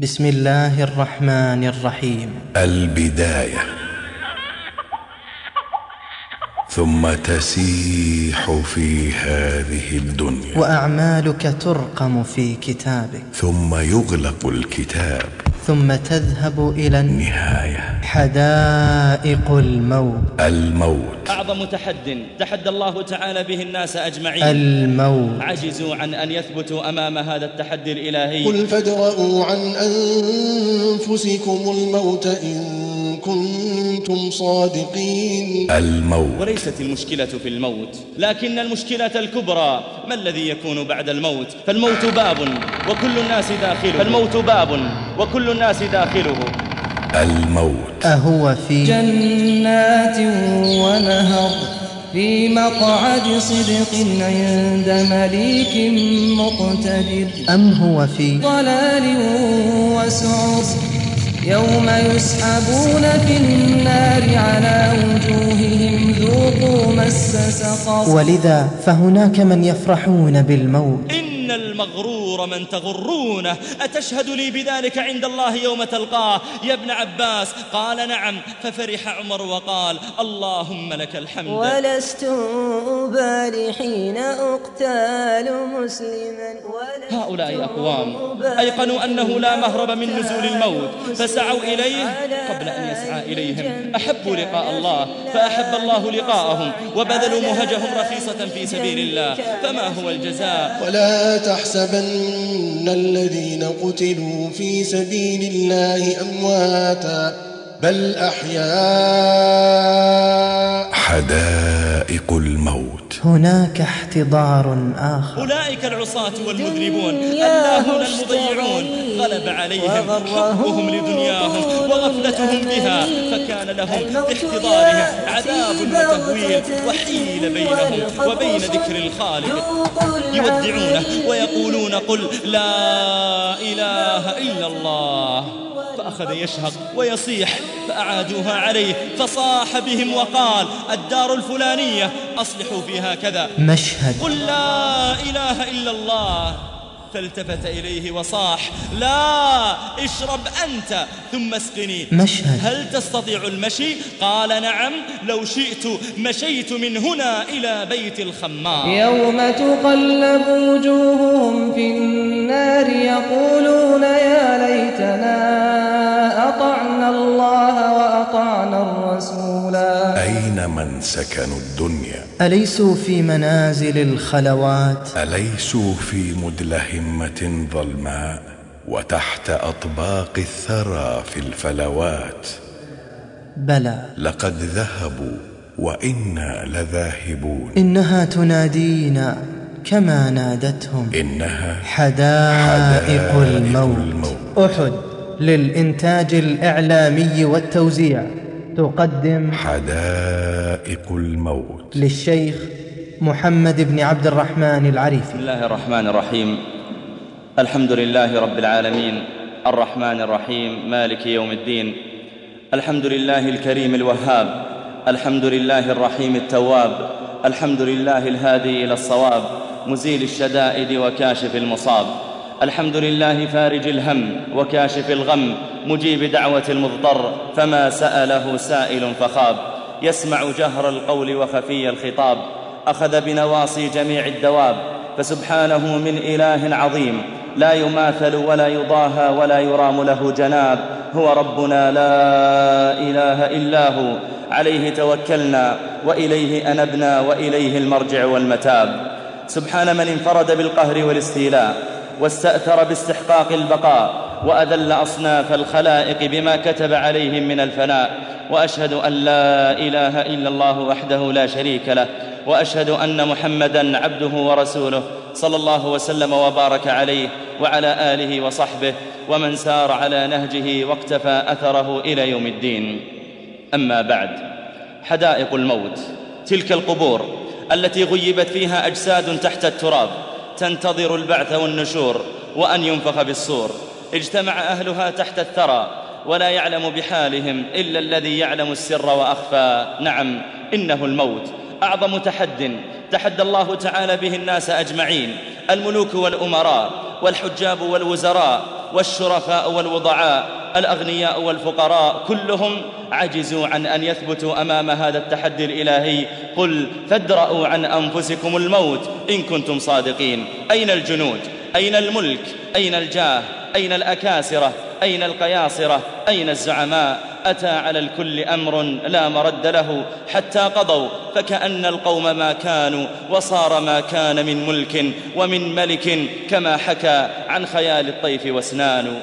بسم الله الرحمن الرحيم. البداية. ثم تسيح في هذه الدنيا. وأعمالك ترقم في كتابك. ثم يغلق الكتاب. ثم تذهب إلى نهاية حدائق الموت. الموت. أعظم تحد تحدى الله تعالى به الناس أجمعين. الموت. عجزوا عن أن يثبتوا أمام هذا التحدي الإلهي. قل فادرءوا عن أنفسكم الموت إن كنتم صادقين. الموت. وليست المشكلة في الموت لكن المشكلة الكبرى. ما الذي يكون بعد الموت؟ فالموت باب وكل الناس داخله. فالموت باب وكل الناس داخله. الموت. أهو في جنات ونهر في مقعد صدق عند مليك مقتدر. أم هو في ضلال وسعر يوم يسحبون في النار على وجوههم ذوقوا مس سقر. ولذا فهناك من يفرحون بالموت. إن المغرور من تغرونه. أتشهد لي بذلك عند الله يوم تلقاه؟ يا ابن عباس. قال نعم. ففرح عمر وقال اللهم لك الحمد. ولست أبالي حين أقتال مسلما. ولست هؤلاء أقوام أيقنوا أنه لا مهرب من نزول الموت. فسعوا إليه قبل أن يسعى إليهم. أحبوا لقاء الله فأحب الله لقاءهم وبذلوا مهجهم رخيصة في سبيل الله. فما هو الجزاء؟ ولا تحسبن الذين قتلوا في سبيل الله أمواتا بل أحياء. حدائق الموت. هناك احتضار آخر. أولئك العصاة والمذنبون. اللاهون المضيعون. غلب عليهم. حبهم لدنياهم وغفلتهم بها. فكان لهم يأتي عذاب وتهويل وحيل بينهم وبين ذكر الخالق. يودعونه ويقولون قل لا إله إلا الله. فأخذ يشهق ويصيح فأعادوها عليه فصاح بهم وقال الدار الفلانية أصلحوا فيها كذا. مشهد. قل لا إله إلا الله. فالتفت إليه وصاح لا اشرب أنت ثم اسقني. مشهد. هل تستطيع المشي؟ قال نعم لو شئت مشيت من هنا إلى بيت الخمار يوم تقلب وجوههم في النار يقولون يا ليتنا الرسولا أين من سكنوا الدنيا؟ أليسوا في منازل الخلوات؟ أليسوا في مدلهمة ظلماء وتحت أطباق الثرى في الفلوات؟ بلى. لقد ذهبوا وإنا لذاهبون. إنها تنادينا كما نادتهم. إنها حدائق حدائق الموت. الموت. أحد للإنتاج الإعلامي والتوزيع. تقدم حدائق الموت. للشيخ محمد بن عبد الرحمن العريفي. بسم الله الرحمن الرحيم. الحمد لله رب العالمين. الرحمن الرحيم. مالك يوم الدين. الحمد لله الكريم الوهاب. الحمد لله الرحيم التواب. الحمد لله الهادي إلى الصواب. مزيل الشدائد وكاشف المصاب. الحمد لله فارج الهم وكاشف الغم مجيب دعوة المضطر فما سأله سائل فخاب. يسمع جهر القول وخفي الخطاب. أخذ بنواصي جميع الدواب. فسبحانه من إله عظيم. لا يماثل ولا يضاهى ولا يرام له جناب. هو ربنا لا إله إلا هو. عليه توكلنا وإليه أنبنا وإليه المرجع والمتاب. سبحان من انفرد بالقهر والاستيلاء. واستأثر باستحقاق البقاء وأذل أصناف الخلائق بما كتب عليهم من الفناء وأشهد أن لا إله إلا الله وحده لا شريك له وأشهد أن محمدا عبده ورسوله صلى الله وسلم وبارك عليه وعلى آله وصحبه ومن سار على نهجه واقتفى أثره إلى يوم الدين. أما بعد حدائق الموت تلك القبور التي غيبت فيها أجساد تحت التراب تنتظر البعث والنشور وأن ينفخ بالصور. اجتمع أهلها تحت الثرى ولا يعلم بحالهم إلا الذي يعلم السر وأخفى. نعم إنه الموت. أعظم تحد تحدى الله تعالى به الناس أجمعين الملوك والأمراء والحجاب والوزراء والشرفاء والوضعاء الأغنياء والفقراء كلهم عجزوا عن أن يثبتوا أمام هذا التحدي الإلهي قل فادرأوا عن أنفسكم الموت إن كنتم صادقين أين الجنود؟ أين الملك؟ أين الجاه؟ أين الأكاسرة؟ أين القياصرة؟ أين الزعماء؟ أتى على الكل أمر لا مرد له حتى قضوا فكأن القوم ما كانوا وصار ما كان من ملك ومن ملك كما حكى عن خيال الطيف واسنان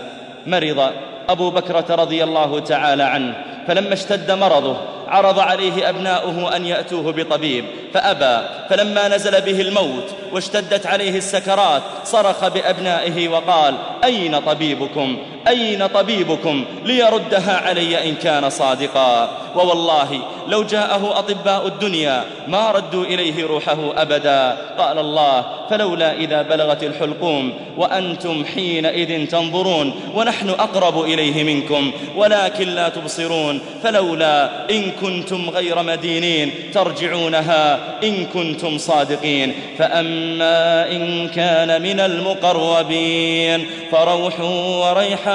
مرض أبو بكرة رضي الله تعالى عنه فلما اشتد مرضه عرض عليه أبناؤه أن يأتوه بطبيب فأبى فلما نزل به الموت واشتدت عليه السكرات صرخ بأبنائه وقال أين طبيبكم؟ أين طبيبكم ليردها علي إن كان صادقا؟ ووالله لو جاءه أطباء الدنيا ما ردوا إليه روحه أبدا. قال الله فلولا إذا بلغت الحلقوم وأنتم حينئذ تنظرون ونحن أقرب إليه منكم ولكن لا تبصرون فلولا إن كنتم غير مدينين ترجعونها إن كنتم صادقين. فأما إن كان من المقربين فروح وريحان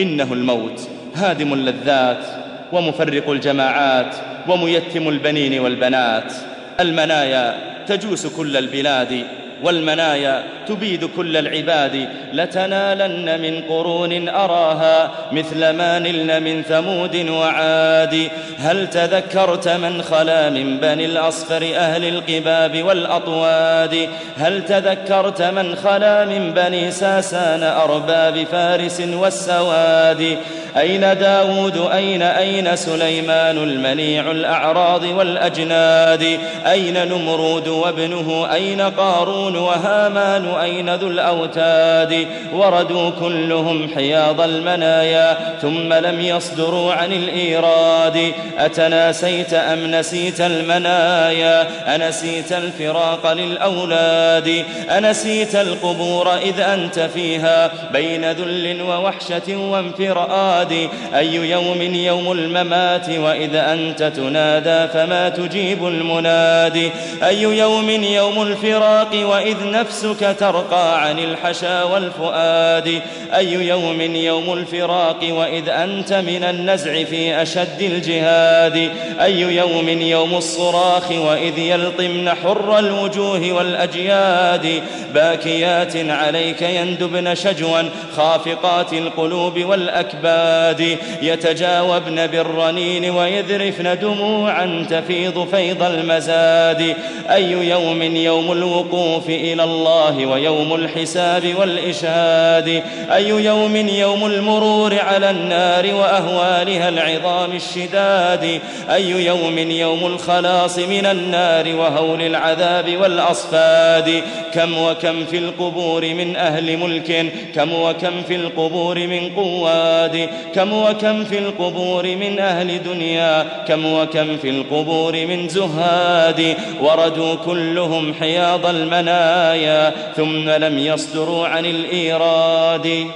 إنه الموت هادم اللذات ومفرق الجماعات وميتم البنين والبنات. المنايا تجوس كل البلاد والمنايا تبيد كل العباد لتنالن من قرون أراها مثل ما نلن من ثمود وعاد. هل تذكرت من خلا من بني الأصفر أهل القباب والأطواد؟ هل تذكرت من خلا من بني ساسان أرباب فارس والسواد؟ أين داود؟ أين أين سليمان المنيع الأعراض والأجناد؟ أين نمرود وابنه؟ أين قارون وهامان أين ذو الأوتاد؟ وردوا كلهم حياض المنايا ثم لم يصدروا عن الإيراد. أتناسيت أم نسيت المنايا؟ أنسيت الفراق للأولاد. أنسيت القبور إذ أنت فيها بين ذل ووحشة وانفراد. أي يوم يوم الممات وإذ أنت تنادى فما تجيب المنادي أي يوم يوم الفراق وإذ نفسك ترقى عن الحشا والفؤاد. أي يوم يوم الفراق وإذ أنت من النزع في أشد الجهاد. أي يوم يوم الصراخ وإذ يلطمن حر الوجوه والأجياد. باكيات عليك يندبن شجوا خافقات القلوب والأكباد. يتجاوبن بالرنين ويذرفن دموعا تفيض فيض المزاد. أي يوم يوم الوقوف إلى الله ويوم الحساب والإشهاد. أي يوم يوم المرور على النار وأهوالها العظام الشداد. أي يوم يوم الخلاص من النار وهول العذاب والأصفاد. كم وكم في القبور من أهل ملك كم وكم في القبور من قواد. كم وكم في القبور من أهل دنيا كم وكم في القبور من زهاد. وردوا كلهم حياض المنايا ثم لم يصدروا عن الإيراد.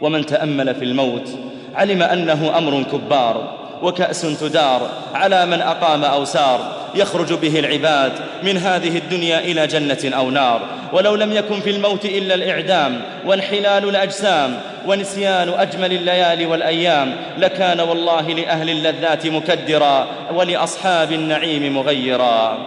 ومن تأمل في الموت علم أنه أمر كبار وكأس تدار على من أقام أو سار. يخرج به العباد من هذه الدنيا إلى جنة أو نار. ولو لم يكن في الموت إلا الإعدام وانحلال الأجسام ونسيان أجمل الليالي والأيام لكان والله لأهل اللذات مكدرا ولأصحاب النعيم مغيرا.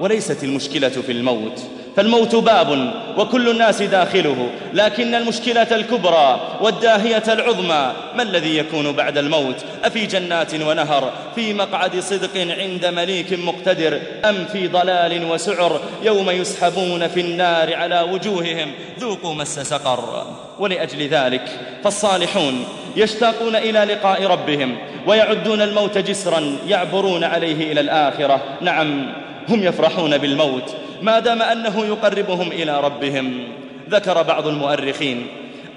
وليست المشكلة في الموت فالموت باب وكل الناس داخله لكن المشكلة الكبرى والداهية العظمى ما الذي يكون بعد الموت؟ أفي جنات ونهر في مقعد صدق عند مليك مقتدر أم في ضلال وسعر؟ يوم يسحبون في النار على وجوههم ذوقوا مس سقر. ولأجل ذلك فالصالحون يشتاقون إلى لقاء ربهم ويعدون الموت جسرا يعبرون عليه إلى الآخرة. نعم. هم يفرحون بالموت ما دام أنه يقربهم إلى ربهم. ذكر بعض المؤرخين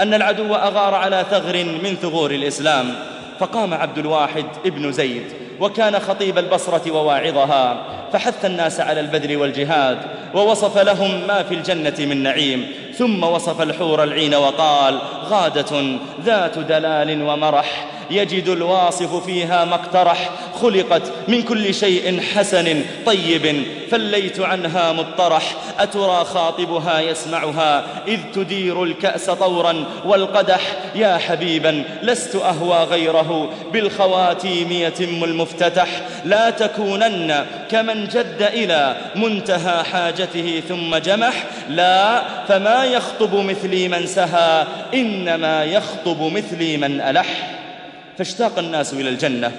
أن العدو أغار على ثغر من ثغور الإسلام فقام عبد الواحد ابن زيد وكان خطيب البصرة وواعظها فحث الناس على البذل والجهاد ووصف لهم ما في الجنة من نعيم ثم وصف الحور العين وقال غادة ذات دلال ومرح يجد الواصف فيها ما اقترح. خلقت من كل شيء حسن طيب فليت عنها مطرح. أترى خاطبها يسمعها إذ تدير الكأس طورا والقدح. يا حبيبا لست أهوى غيره بالخواتيم يتم المفتتح. لا تكونن كمن جد إلى منتهى حاجته ثم جمح. لا فما يخطب مثلي من سهى إنما يخطب مثلي من ألح. فاشتاق الناس إلى الجنة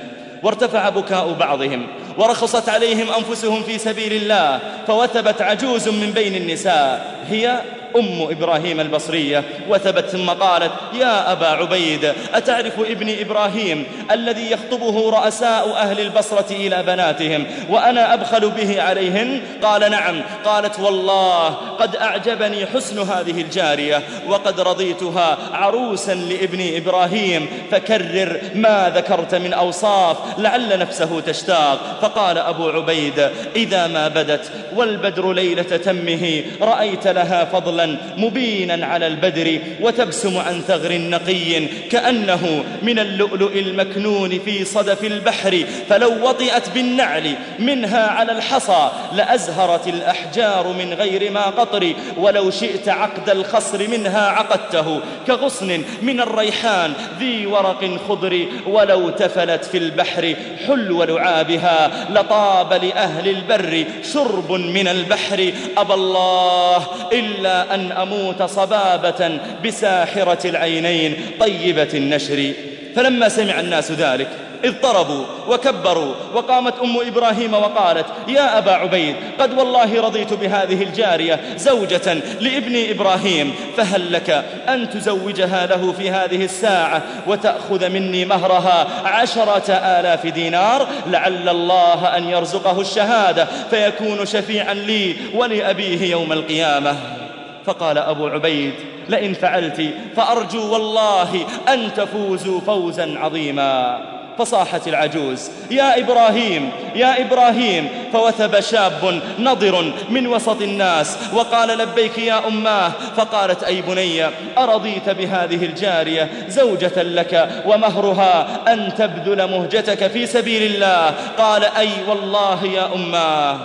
وارتفع بكاء بعضهم ورخصت عليهم أنفسهم في سبيل الله فوثبت عجوز من بين النساء هي أم إبراهيم البصرية وثبت ثم قالت يا أبا عبيد أتعرف ابن إبراهيم الذي يخطبه رؤساء أهل البصرة إلى بناتهم وأنا أبخل به عليهن قال نعم. قالت والله قد أعجبني حسن هذه الجارية وقد رضيتها عروسا لابن إبراهيم فكرر ما ذكرت من أوصاف لعل نفسه تشتاق. فقال أبو عبيد إذا ما بدت والبدر ليلة تمه رأيت لها فضلا مبينا على البدر وتبسم عن ثغر نقي كأنه من اللؤلؤ المكنون في صدف البحر فلو وطئت بالنعل منها على الحصى لأزهرت الأحجار من غير ما قطر ولو شئت عقد الخصر منها عقدته كغصن من الريحان ذي ورق خضر ولو تفلت في البحر حلو لعابها لطاب لأهل البر شرب من البحر أبى الله إلا أن أموت صبابة بساحرة العينين طيبة النشر. فلما سمع الناس ذلك اضطربوا وكبروا وقامت أم إبراهيم وقالت يا أبا عبيد قد والله رضيت بهذه الجارية زوجة لابن إبراهيم فهل لك أن تزوجها له في هذه الساعة وتأخذ مني مهرها عشرة آلاف دينار؟ لعل الله أن يرزقه الشهادة فيكون شفيعا لي ولأبيه يوم القيامة. فقال أبو عبيد لئن فعلت فأرجو والله أن تفوزوا فوزا عظيما. فصاحت العجوز يا إبراهيم يا إبراهيم فوثب شاب نضر من وسط الناس وقال لبيك يا أماه فقالت أي بني أرضيت بهذه الجارية زوجة لك ومهرها أن تبذل مهجتك في سبيل الله؟ قال أي والله يا أماه.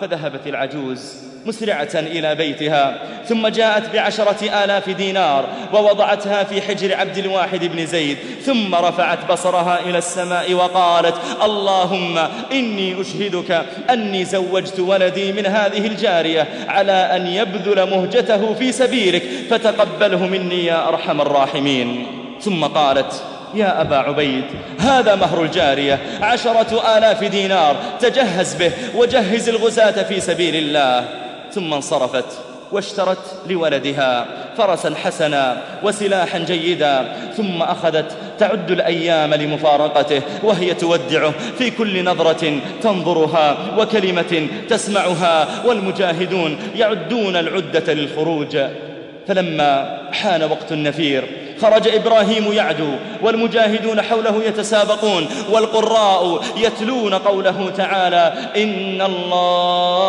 فذهبت العجوز. مسرعة إلى بيتها ثم جاءت بعشرة آلاف دينار ووضعتها في حجر عبد الواحد بن زيد ثم رفعت بصرها إلى السماء وقالت اللهم إني أشهدك أني زوجت ولدي من هذه الجارية على أن يبذل مهجته في سبيلك فتقبله مني يا أرحم الراحمين. ثم قالت يا أبا عبيد هذا مهر الجارية عشرة آلاف دينار تجهز به وجهز الغزاة في سبيل الله. ثم انصرفت واشترت لولدها فرسا حسنا وسلاحا جيدا ثم أخذت تعد الأيام لمفارقته وهي تودعه في كل نظرة تنظرها وكلمة تسمعها والمجاهدون يعدون العدة للخروج. فلما حان وقت النفير خرج إبراهيم يعدو والمجاهدون حوله يتسابقون والقراء يتلون قوله تعالى إن الله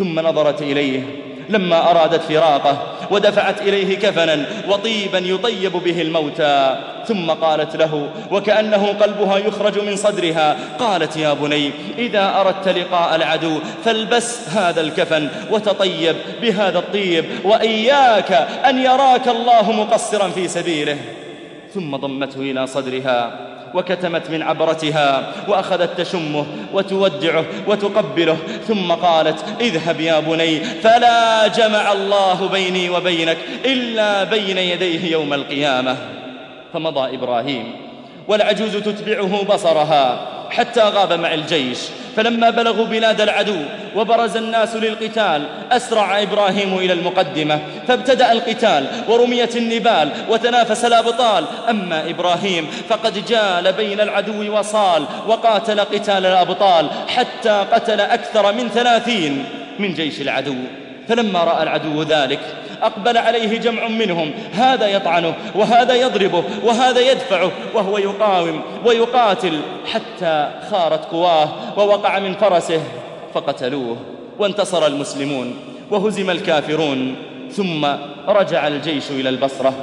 ثم نظرت إليه لما أرادت فراقه ودفعت إليه كفنا وطيبا يطيب به الموتى. ثم قالت له وكأنه قلبها يخرج من صدرها. قالت يا بني إذا أردت لقاء العدو فالبس هذا الكفن وتطيب بهذا الطيب وإياك أن يراك الله مقصرا في سبيله. ثم ضمته إلى صدرها. وكتمت من عبرتها وأخذت تشمه وتودعه وتقبله ثم قالت اذهب يا بني فلا جمع الله بيني وبينك إلا بين يديه يوم القيامة. فمضى إبراهيم والعجوز تتبعه بصرها حتى غاب مع الجيش. فلما بلغوا بلاد العدو وبرز الناس للقتال أسرع إبراهيم إلى المقدمة. فابتدأ القتال ورميت النبال وتنافس الأبطال. أما إبراهيم فقد جال بين العدو وصال وقاتل قتال الأبطال حتى قتل أكثر من ثلاثين من جيش العدو. فلما رأى العدو ذلك أقبل عليه جمع منهم. هذا يطعنه وهذا يضربه وهذا يدفعه وهو يقاوم ويقاتل. حتى خارت قواه ووقع من فرسه فقتلوه وانتصر المسلمون وهزم الكافرون. ثم رجع الجيش إلى البصرة.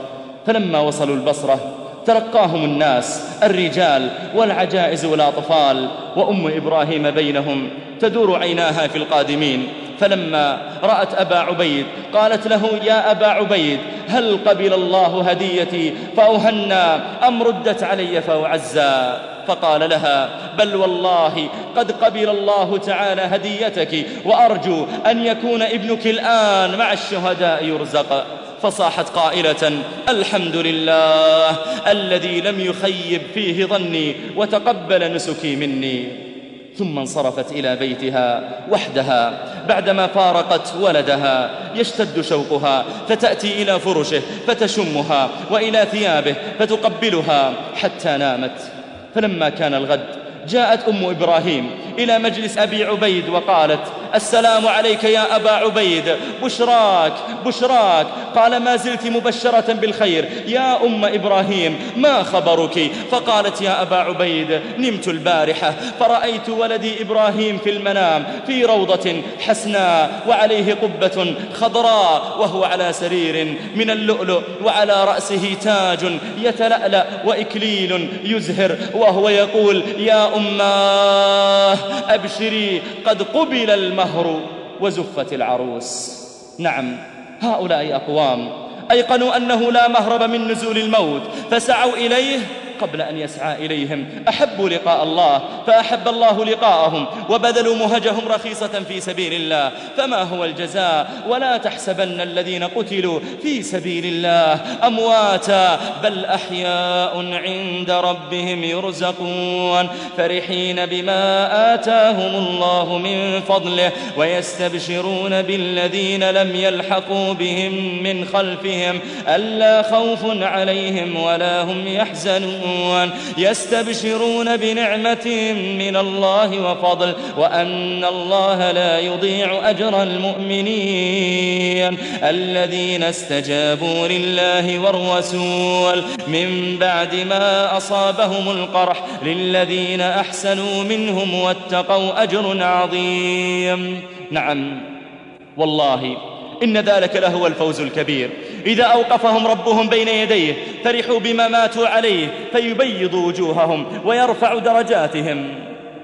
فلما وصلوا البصرة تلقاهم الناس الرجال والعجائز والأطفال. وأم إبراهيم بينهم تدور عيناها في القادمين. فلما رأت أبا عبيد قالت له يا أبا عبيد هل قبل الله هديتي فأهنى أم ردت علي فأعزى؟ فقال لها بل والله قد قبل الله تعالى هديتك وأرجو أن يكون ابنك الآن مع الشهداء يرزق. فصاحت قائلة الحمد لله الذي لم يخيب فيه ظني وتقبل نسكي مني. ثم انصرفت إلى بيتها وحدها بعدما فارقت ولدها يشتد شوقها فتأتي إلى فرشه فتشمها وإلى ثيابه فتقبلها حتى نامت. فلما كان الغد جاءت أم إبراهيم إلى مجلس أبي عبيد وقالت السلام عليك يا أبا عبيد. بشراك بشراك. قال ما زلت مبشرة بالخير. يا أم إبراهيم ما خبرك؟ فقالت يا أبا عبيد نمت البارحة. فرأيت ولدي إبراهيم في المنام في روضة حسناء وعليه قبة خضراء وهو على سرير من اللؤلؤ وعلى رأسه تاج يتلألأ وإكليل يزهر وهو يقول يا أماه أبشري قد قبل المهر وزفت العروس. نعم هؤلاء أقوام. أيقنوا أنه لا مهرب من نزول الموت فسعوا إليه قبل أن يسعى إليهم. أحبوا لقاء الله فأحب الله لقاءهم وبذلوا مهجهم رخيصة في سبيل الله. فما هو الجزاء؟ ولا تحسبن الذين قتلوا في سبيل الله أمواتا بل أحياء عند ربهم يرزقون. فرحين بما آتاهم الله من فضله ويستبشرون بالذين لم يلحقوا بهم من خلفهم. ألا خوف عليهم ولا هم يحزنون. يعلمون يستبشرون بنعمة من الله وفضل وأن الله لا يضيع أجر المؤمنين. الذين استجابوا لله والرسول من بعد ما أصابهم القرح للذين أحسنوا منهم واتقوا أجر عظيم. نعم والله إن ذلك لهو الفوز الكبير. إذا أوقفهم ربهم بين يديه فرحوا بما ماتوا عليه فيبيض وجوههم ويرفع درجاتهم.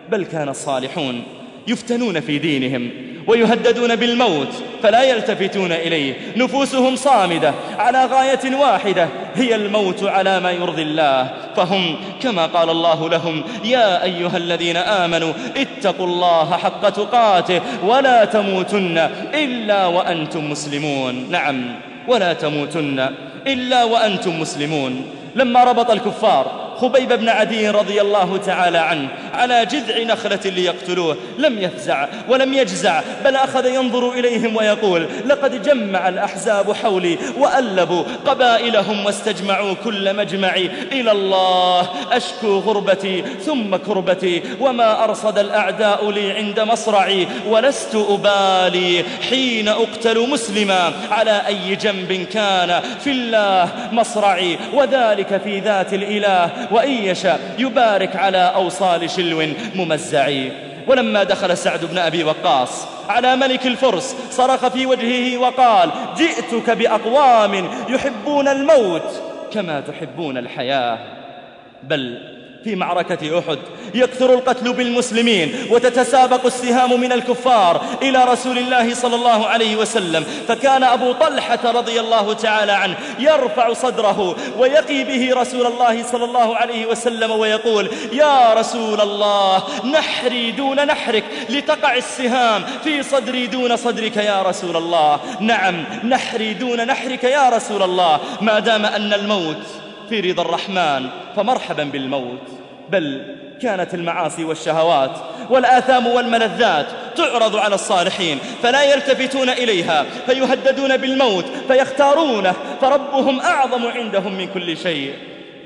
بل كان الصالحون يفتنون في دينهم ويهددون بالموت فلا يلتفتون إليه. نفوسهم صامدة على غاية واحدة هي الموت على ما يرضي الله. فهم كما قال الله لهم يا أيها الذين آمنوا اتقوا الله حق تقاته ولا تموتن إلا وأنتم مسلمون. نعم. ولا تموتن إلا وأنتم مسلمون. لما ربط الكفار خبيب بن عدي رضي الله تعالى عنه على جذع نخلة ليقتلوه. لم يفزع ولم يجزع بل أخذ ينظر إليهم ويقول لقد جمع الأحزاب حولي وألبوا قبائلهم واستجمعوا كل مجمعي إلى الله أشكو غربتي ثم كربتي وما أرصد الأعداء لي عند مصرعي ولست أبالي حين أقتل مسلما. على أي جنب كان في الله مصرعي؟ وذلك في ذات الإله وإن يشاء يبارك على أوصال شلو ممزعي ولما دخل سعد بن أبي وقاص على ملك الفرس صرخ في وجهه وقال جئتك بأقوام يحبون الموت كما تحبون الحياة بل في معركة أحد. يكثر القتل بالمسلمين وتتسابق السهام من الكفار إلى رسول الله صلى الله عليه وسلم. فكان أبو طلحة رضي الله تعالى عنه يرفع صدره ويقي به رسول الله صلى الله عليه وسلم ويقول يا رسول الله نحري دون نحرك لتقع السهام في صدري دون صدرك يا رسول الله. نعم نحري دون نحرك يا رسول الله. ما دام أن الموت في رضا الرحمن فمرحبا بالموت. بل كانت المعاصي والشهوات والآثام والملذات تعرض على الصالحين فلا يلتفتون إليها فيهددون بالموت فيختارونه فربهم أعظم عندهم من كل شيء.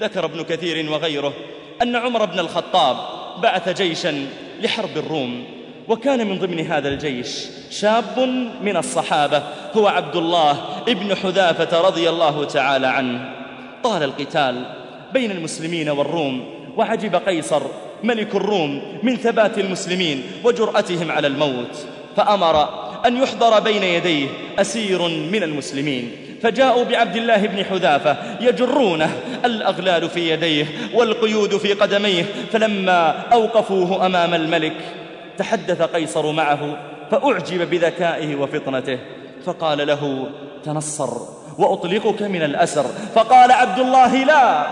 ذكر ابن كثير وغيره أن عمر بن الخطاب بعث جيشا لحرب الروم وكان من ضمن هذا الجيش شاب من الصحابة هو عبد الله ابن حذافة رضي الله تعالى عنه. طال القتال بين المسلمين والروم وعجب قيصر ملك الروم من ثبات المسلمين وجرأتهم على الموت فأمر أن يحضر بين يديه أسير من المسلمين. فجاءوا بعبد الله بن حذافة يجرونه الأغلال في يديه والقيود في قدميه فلما أوقفوه أمام الملك تحدث قيصر معه فأعجب بذكائه وفطنته فقال له تنصر. وأطلقك من الأسر. فقال عبد الله لا.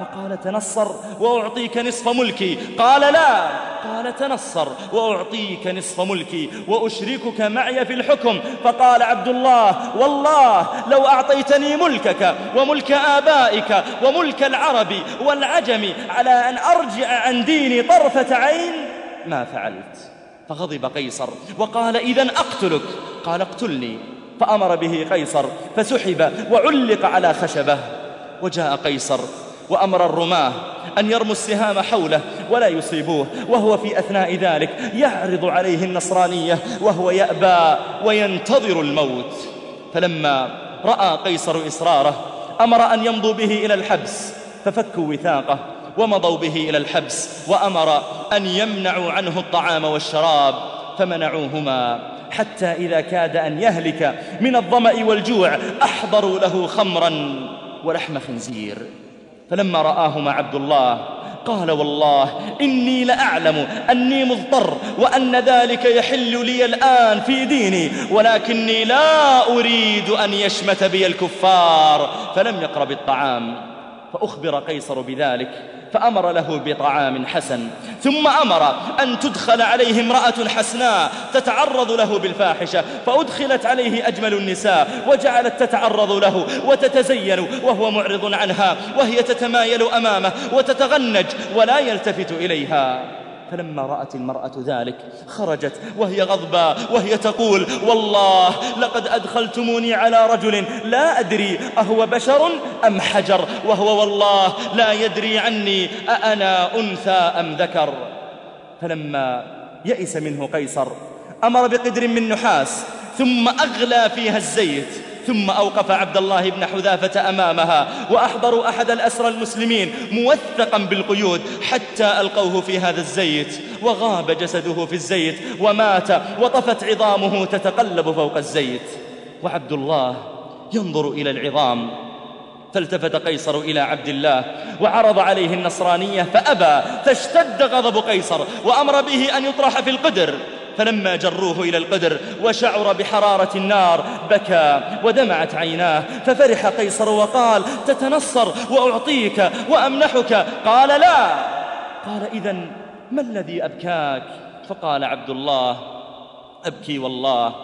فقال تنصر وأعطيك نصف ملكي. قال لا. قال تنصر وأعطيك نصف ملكي. وأشركك معي في الحكم. فقال عبد الله والله لو أعطيتني ملكك وملك آبائك وملك العرب والعجم على أن أرجع عن ديني طرفة عين ما فعلت. فغضب قيصر وقال إذا أقتلك. قال اقتلني. فأمر به قيصر فسحب وعلق على خشبه وجاء قيصر وأمر الرماة أن يرموا السهام حوله ولا يصيبوه وهو في أثناء ذلك يعرض عليه النصرانية وهو يأبى وينتظر الموت. فلما رأى قيصر إصراره أمر أن يمضوا به إلى الحبس ففكوا وثاقه ومضوا به إلى الحبس وأمر أن يمنعوا عنه الطعام والشراب فمنعوهما. حتى إذا كاد أن يهلك من الظمأ والجوع أحضروا له خمرا ولحم خنزير. فلما رآهما عبد الله قال والله إني لأعلم أني مضطر وأن ذلك يحل لي الآن في ديني ولكني لا أريد أن يشمت بي الكفار. فلم يقرب الطعام. فأخبر قيصر بذلك فأمر له بطعام حسن ثم أمر أن تدخل عليه امرأة حسناء تتعرض له بالفاحشة فأدخلت عليه أجمل النساء وجعلت تتعرض له وتتزين وهو معرض عنها وهي تتمايل أمامه وتتغنج ولا يلتفت إليها. فلما رأت المرأة ذلك خرجت وهي غضباء وهي تقول والله لقد أدخلتموني على رجل لا أدري أهو بشر أم حجر وهو والله لا يدري عني أأنا أنثى أم ذكر. فلما يئس منه قيصر أمر بقدر من نحاس ثم أغلى فيها الزيت. ثم أوقف عبد الله بن حذافة أمامها وأحضروا أحد الأسرى المسلمين موثقا بالقيود حتى ألقوه في هذا الزيت وغاب جسده في الزيت ومات وطفت عظامه تتقلب فوق الزيت. وعبد الله ينظر إلى العظام فالتفت قيصر إلى عبد الله وعرض عليه النصرانية فأبى فاشتد غضب قيصر وأمر به أن يطرح في القدر. فلما جروه إلى القدر وشعر بحرارة النار بكى ودمعت عيناه ففرح قيصر وقال تتنصر وأعطيك وأمنحك. قال لا. قال إذا ما الذي أبكاك؟ فقال عبد الله أبكي والله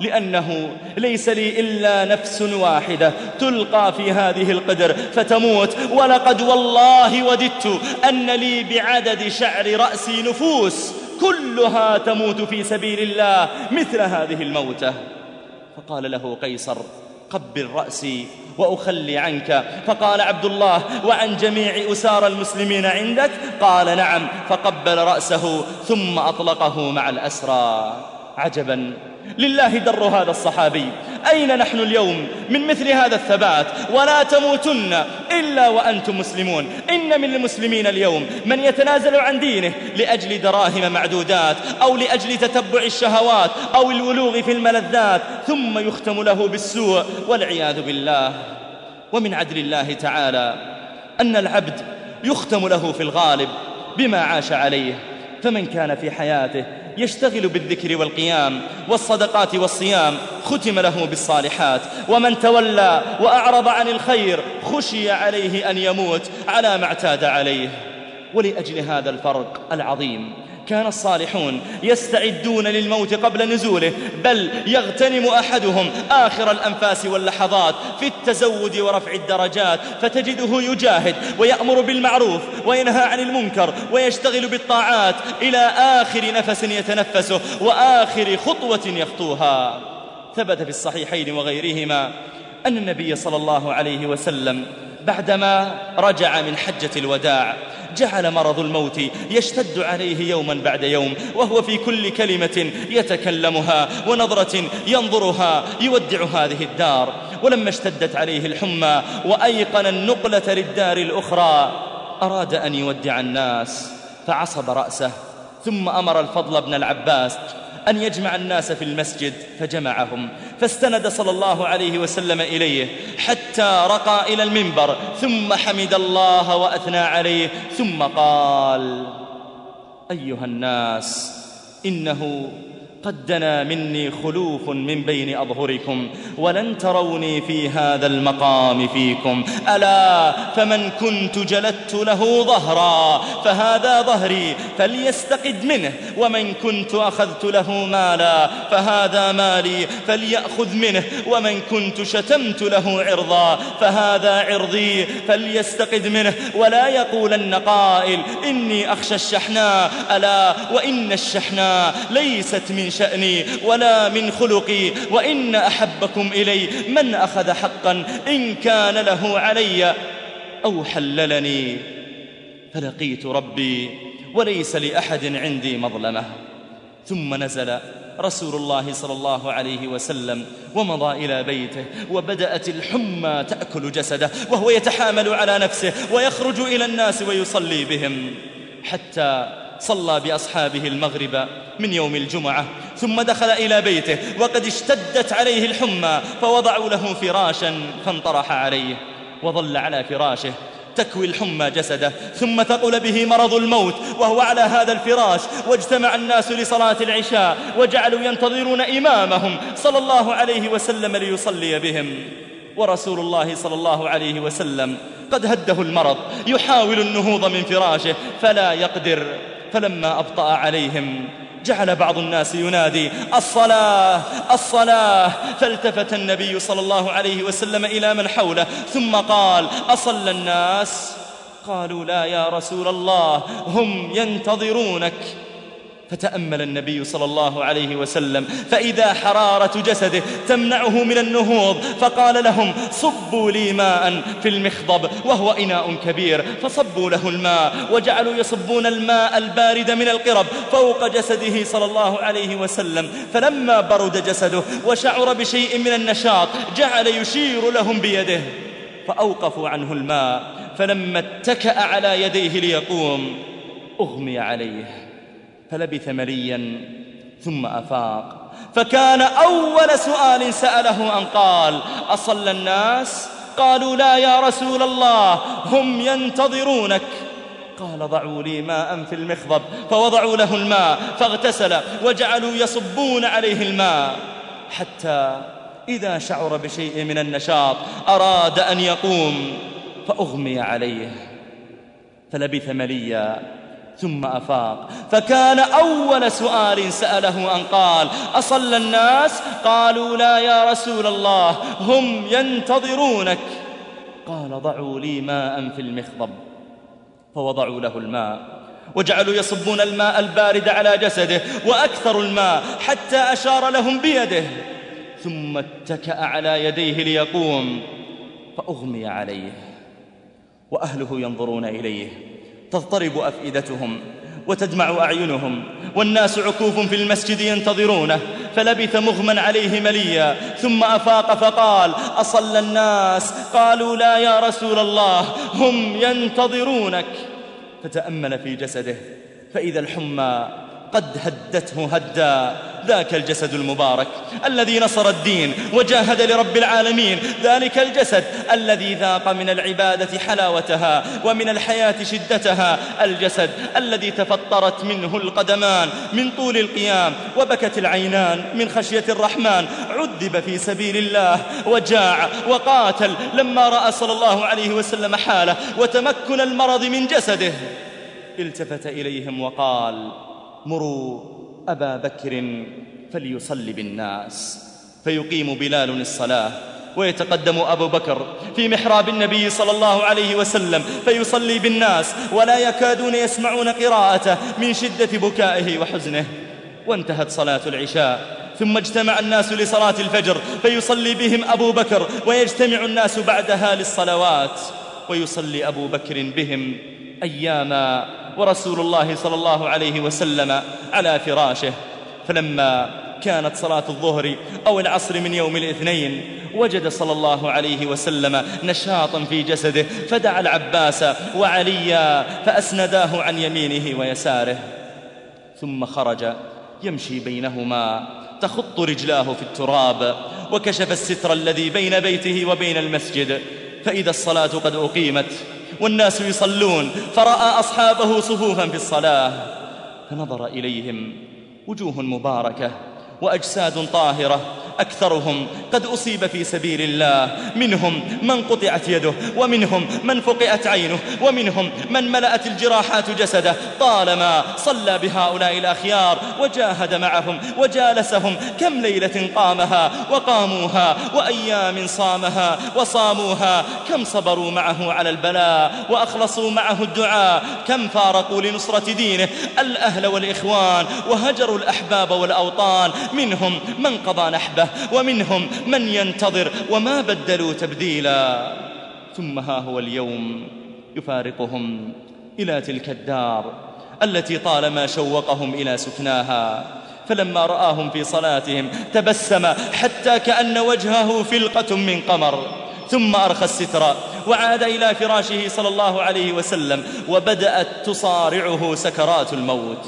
لأنه ليس لي إلا نفس واحدة تلقى في هذه القدر فتموت ولقد والله وددت أن لي بعدد شعر رأسي نفوس كلها تموت في سبيل الله مثل هذه الموتة. فقال له قيصر قبل رأسي وأخلي عنك. فقال عبد الله وعن جميع أسار المسلمين عندك؟ قال نعم. فقبل رأسه ثم أطلقه مع الأسرى. عجبا. لله در هذا الصحابي. أين نحن اليوم من مثل هذا الثبات؟ ولا تموتن إلا وأنتم مسلمون. إن من المسلمين اليوم من يتنازل عن دينه لأجل دراهم معدودات أو لأجل تتبع الشهوات أو الولوغ في الملذات ثم يختم له بالسوء والعياذ بالله. ومن عدل الله تعالى أن العبد يختم له في الغالب بما عاش عليه. فمن كان في حياته يشتغل بالذكر والقيام والصدقات والصيام ختم له بالصالحات. ومن تولى وأعرض عن الخير خشي عليه أن يموت على ما اعتاد عليه. ولأجل هذا الفرق العظيم كان الصالحون يستعدون للموت قبل نزوله بل يغتنم أحدهم آخر الأنفاس واللحظات في التزود ورفع الدرجات فتجده يجاهد ويأمر بالمعروف وينهى عن المنكر ويشتغل بالطاعات إلى آخر نفس يتنفسه وآخر خطوة يخطوها. ثبت في الصحيحين وغيرهما أن النبي صلى الله عليه وسلم بعدما رجع من حجة الوداع جعل مرض الموت يشتد عليه يوما بعد يوم وهو في كل كلمة يتكلمها ونظرة ينظرها يودع هذه الدار. ولما اشتدت عليه الحمى وأيقن النقلة للدار الأخرى أراد أن يودع الناس فعصب رأسه ثم أمر الفضل بن العباس أن يجمع الناس في المسجد فجمعهم فاستند صلى الله عليه وسلم إليه حتى رقى إلى المنبر ثم حمد الله وأثنى عليه ثم قال أيها الناس إنه قد دنا مني خلوف من بين أظهركم ولن تروني في هذا المقام فيكم. ألا فمن كنت جلدت له ظهرا فهذا ظهري فليستقد منه ومن كنت أخذت له مالا فهذا مالي فليأخذ منه ومن كنت شتمت له عرضا فهذا عرضي فليستقد منه. ولا يقولن قائل إني أخشى الشحناء ألا وإن الشحناء ليست من شأني ولا من خلقي وإن أحبكم إلي من أخذ حقا إن كان له علي أو حللني. فلقيت ربي وليس لأحد عندي مظلمة. ثم نزل رسول الله صلى الله عليه وسلم ومضى إلى بيته وبدأت الحمى تأكل جسده وهو يتحامل على نفسه ويخرج إلى الناس ويصلي بهم حتى صلى بأصحابه المغرب من يوم الجمعة ثم دخل إلى بيته وقد اشتدت عليه الحمى فوضعوا له فراشا فانطرح عليه وظل على فراشه تكوي الحمى جسده ثم ثقل به مرض الموت وهو على هذا الفراش واجتمع الناس لصلاة العشاء وجعلوا ينتظرون إمامهم صلى الله عليه وسلم ليصلي بهم. ورسول الله صلى الله عليه وسلم قد هده المرض يحاول النهوض من فراشه فلا يقدر. فلما أبطأ عليهم جعل بعض الناس ينادي الصلاة! الصلاة! فالتفت النبي صلى الله عليه وسلم إلى من حوله ثم قال أصلى الناس؟ قالوا لا يا رسول الله هم ينتظرونك. فتأمل النبي صلى الله عليه وسلم فإذا حرارة جسده تمنعه من النهوض فقال لهم صبوا لي ماء في المخضب وهو إناء كبير فصبوا له الماء. وجعلوا يصبون الماء البارد من القرب فوق جسده صلى الله عليه وسلم فلما برد جسده وشعر بشيء من النشاط جعل يشير لهم بيده فأوقفوا عنه الماء فلما اتكأ على يديه ليقوم أغمي عليه. فلبث مليا ثم أفاق. فكان أول سؤال سأله أن قال أصلى الناس؟ قالوا لا يا رسول الله هم ينتظرونك. قال ضعوا لي ماء في المخضب فوضعوا له الماء فاغتسل وجعلوا يصبون عليه الماء. حتى إذا شعر بشيء من النشاط أراد أن يقوم فأغمي عليه. فلبث مليا ثم أفاق. فكان أول سؤال سأله أن قال أصلى الناس؟ قالوا لا يا رسول الله هم ينتظرونك. قال ضعوا لي ماء في المخضب. فوضعوا له الماء. وجعلوا يصبون الماء البارد على جسده وأكثر الماء حتى أشار لهم بيده. ثم اتكأ على يديه ليقوم. فأغمي عليه. وأهله ينظرون إليه. تضطرب أفئدتهم وتدمع أعينهم والناس عكوف في المسجد ينتظرونه فلبث مغمى عليه مليا ثم أفاق فقال أصلى الناس قالوا لا يا رسول الله هم ينتظرونك فتأمل في جسده فإذا الحمى قد هدته هدا. ذاك الجسد المبارك الذي نصر الدين وجاهد لرب العالمين. ذلك الجسد الذي ذاق من العبادة حلاوتها ومن الحياة شدتها. الجسد الذي تفطرت منه القدمان من طول القيام وبكت العينان من خشية الرحمن. عذب في سبيل الله وجاع وقاتل لما رأى صلى الله عليه وسلم حاله وتمكن المرض من جسده. التفت إليهم وقال مروا أبا بكر فليصلي بالناس فيقيم بلال الصلاة ويتقدم أبو بكر في محراب النبي صلى الله عليه وسلم فيصلي بالناس ولا يكادون يسمعون قراءته من شدة بكائه وحزنه. وانتهت صلاة العشاء ثم اجتمع الناس لصلاة الفجر فيصلي بهم أبو بكر ويجتمع الناس بعدها للصلوات ويصلي أبو بكر بهم أياما ورسول الله صلى الله عليه وسلم على فراشه فلما كانت صلاة الظهر أو العصر من يوم الاثنين وجد صلى الله عليه وسلم نشاطا في جسده فدعا العباس وعليا فأسنداه عن يمينه ويساره ثم خرج يمشي بينهما تخط رجلاه في التراب وكشف الستر الذي بين بيته وبين المسجد فإذا الصلاة قد أقيمت والناس يصلون فرأى أصحابه صفوفا في الصلاة فنظر إليهم وجوه مباركة وأجساد طاهرة أكثرهم قد أصيب في سبيل الله. منهم من قطعت يده ومنهم من فقئت عينه ومنهم من ملأت الجراحات جسده. طالما صلى بهؤلاء الأخيار وجاهد معهم وجالسهم كم ليلة قامها وقاموها وأيام صامها وصاموها كم صبروا معه على البلاء وأخلصوا معه الدعاء كم فارقوا لنصرة دينه الأهل والإخوان وهجروا الأحباب والأوطان. منهم من قضى نحبه ومنهم من ينتظر وما بدلوا تبديلا. ثم ها هو اليوم يفارقهم إلى تلك الدار التي طالما شوقهم إلى سكناها فلما رآهم في صلاتهم تبسم حتى كأن وجهه فلقة من قمر. ثم أرخى الستر وعاد إلى فراشه صلى الله عليه وسلم وبدأت تصارعه سكرات الموت.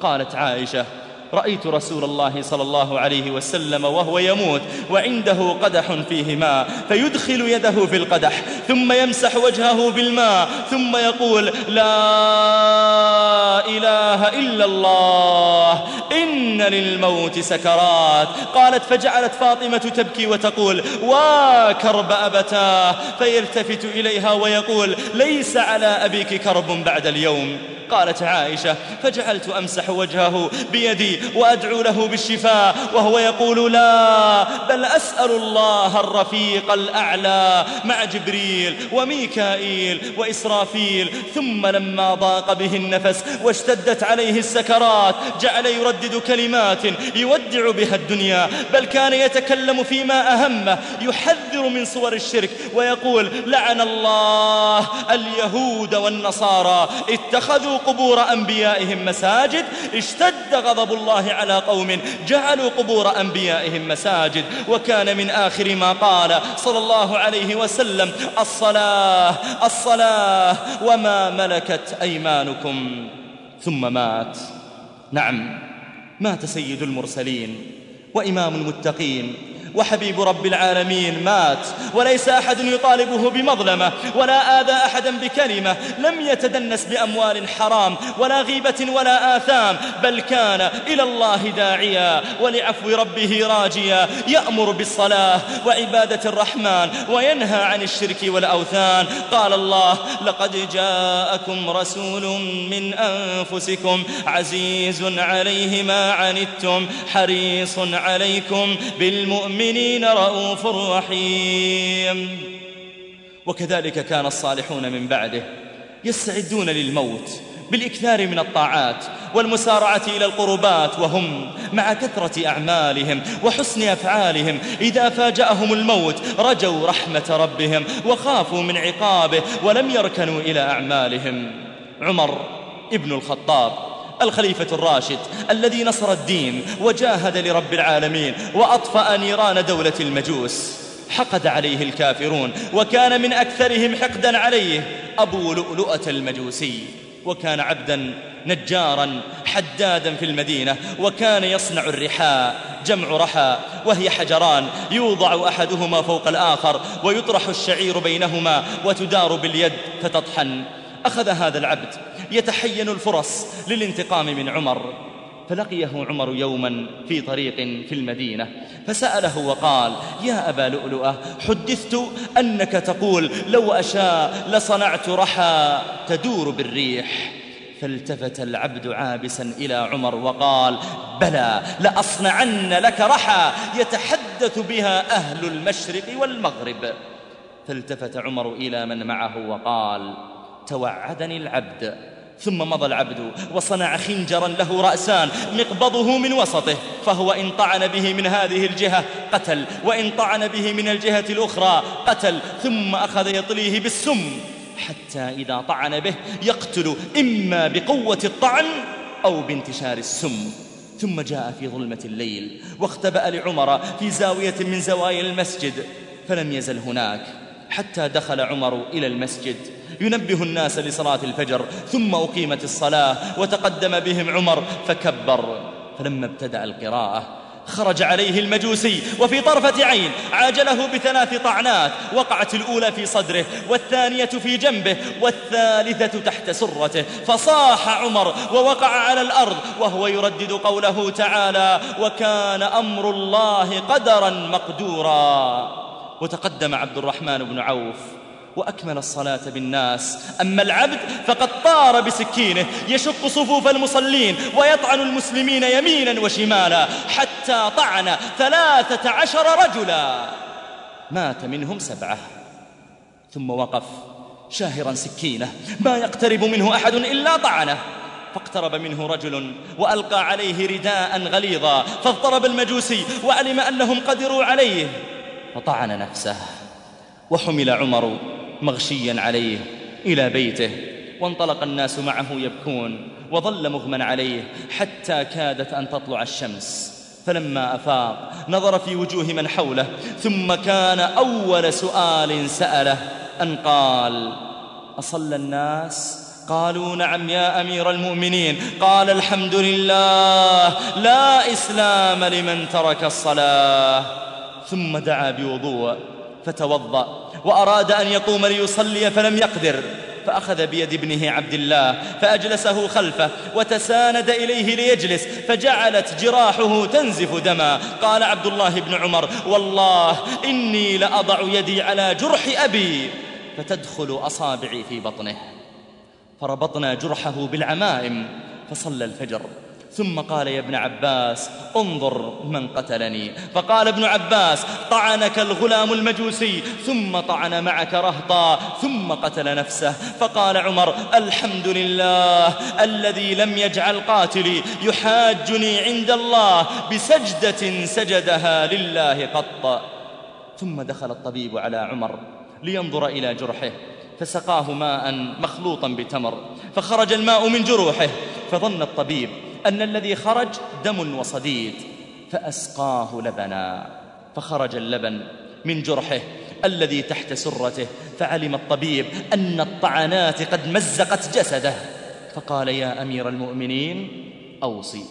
قالت عائشة رأيت رسول الله صلى الله عليه وسلم وهو يموت وعنده قدح فيه ماء فيدخل يده في القدح ثم يمسح وجهه بالماء ثم يقول لا إله إلا الله إن للموت سكرات. قالت فجعلت فاطمة تبكي وتقول وكرب أبتاه. فيلتفت إليها ويقول ليس على أبيك كرب بعد اليوم. قالت عائشة فجعلت أمسح وجهه بيدي وأدعو له بالشفاء وهو يقول لا بل أسأل الله الرفيق الأعلى مع جبريل وميكائيل وإسرافيل ثم لما ضاق به النفس واشتدت عليه السكرات جعل يردد كلمات يودع بها الدنيا بل كان يتكلم فيما أهمه يحذر من صور الشرك ويقول لعن الله اليهود والنصارى اتخذوا قبور أنبيائهم مساجد اشتد غضب الله على قوم جعلوا قبور أنبيائهم مساجد. وكان من آخر ما قال صلى الله عليه وسلم الصلاة الصلاة وما ملكت أيمانكم. ثم مات. نعم مات سيد المرسلين وإمام المتقين. وحبيب رب العالمين مات وليس أحد يطالبه بمظلمة ولا آذى أحدا بكلمة لم يتدنس بأموال حرام ولا غيبة ولا آثام بل كان إلى الله داعيا ولعفو ربه راجيا يأمر بالصلاة وعبادة الرحمن وينهى عن الشرك والأوثان. قال الله لقد جاءكم رسول من أنفسكم عزيز عليه ما عنتم حريص عليكم بالمؤمنين بالمؤمنين رؤوف رحيم. وكذلك كان الصالحون من بعده يستعدون للموت بالإكثار من الطاعات والمسارعة إلى القربات وهم مع كثرة أعمالهم وحسن أفعالهم إذا فاجأهم الموت رجوا رحمة ربهم وخافوا من عقابه ولم يركنوا إلى أعمالهم. عمر ابن الخطاب الخليفة الراشد الذي نصر الدين وجاهد لرب العالمين وأطفأ نيران دولة المجوس. حقد عليه الكافرون وكان من أكثرهم حقدا عليه أبو لؤلؤة المجوسي. وكان عبدا نجارا حدادا في المدينة وكان يصنع الرحاء جمع رحى وهي حجران يوضع أحدهما فوق الآخر ويطرح الشعير بينهما وتدار باليد فتطحن. أخذ هذا العبد يتحين الفرص للانتقام من عمر. فلقيه عمر يوما في طريق في المدينة فسأله وقال يا أبا لؤلؤة حدثت أنك تقول لو أشاء لصنعت رحى تدور بالريح. فالتفت العبد عابسا إلى عمر وقال بلى لأصنعن لك رحى يتحدث بها أهل المشرق والمغرب. فالتفت عمر إلى من معه وقال توعدني العبد. ثم مضى العبد وصنع خنجرا له رأسان مقبضه من وسطه فهو إن طعن به من هذه الجهة قتل وإن طعن به من الجهة الأخرى قتل ثم أخذ يطليه بالسم حتى إذا طعن به يقتل إما بقوة الطعن أو بانتشار السم. ثم جاء في ظلمة الليل واختبأ لعمر في زاوية من زوايا المسجد فلم يزل هناك حتى دخل عمر إلى المسجد. ينبه الناس لصلاة الفجر ثم أقيمت الصلاة وتقدم بهم عمر فكبر. فلما ابتدأ القراءة خرج عليه المجوسي وفي طرفة عين عاجله بثلاث طعنات وقعت الأولى في صدره والثانية في جنبه والثالثة تحت سرته. فصاح عمر ووقع على الأرض وهو يردد قوله تعالى وكان أمر الله قدرا مقدورا وتقدم عبد الرحمن بن عوف وأكمل الصلاة بالناس. أما العبد فقد طار بسكينه يشق صفوف المصلين ويطعن المسلمين يمينا وشمالا. حتى طعن ثلاثة عشر رجلا. مات منهم سبعة. ثم وقف شاهرا سكينه. ما يقترب منه أحد إلا طعنه. فاقترب منه رجل وألقى عليه رداء غليظا. فاضطرب المجوسي وعلم أنهم قدروا عليه. فطعن نفسه. وحمل عمر مغشيا عليه إلى بيته وانطلق الناس معه يبكون وظل مغمى عليه حتى كادت أن تطلع الشمس. فلما أفاق نظر في وجوه من حوله ثم كان أول سؤال سأله أن قال أصلى الناس؟ قالوا نعم يا أمير المؤمنين. قال الحمد لله لا إسلام لمن ترك الصلاة. ثم دعا بوضوء فتوضأ وأراد أن يقوم ليصلي فلم يقدر فأخذ بيد ابنه عبد الله فأجلسه خلفه وتساند إليه ليجلس فجعلت جراحه تنزف دما. قال عبد الله بن عمر والله إني لأضع يدي على جرح أبي فتدخل أصابعي في بطنه. فربطنا جرحه بالعمائم فصلى الفجر. ثم قال يا ابن عباس انظر من قتلني. فقال ابن عباس طعنك الغلام المجوسي ثم طعن معك رهطا ثم قتل نفسه. فقال عمر الحمد لله الذي لم يجعل قاتلي يحاجني عند الله بسجدة سجدها لله قط. ثم دخل الطبيب على عمر لينظر إلى جرحه فسقاه ماء مخلوطا بتمر فخرج الماء من جروحه فظن الطبيب أن الذي خرج دم وصديد فأسقاه لبنا فخرج اللبن من جرحه الذي تحت سرته فعلم الطبيب أن الطعنات قد مزقت جسده. فقال يا أمير المؤمنين أوصي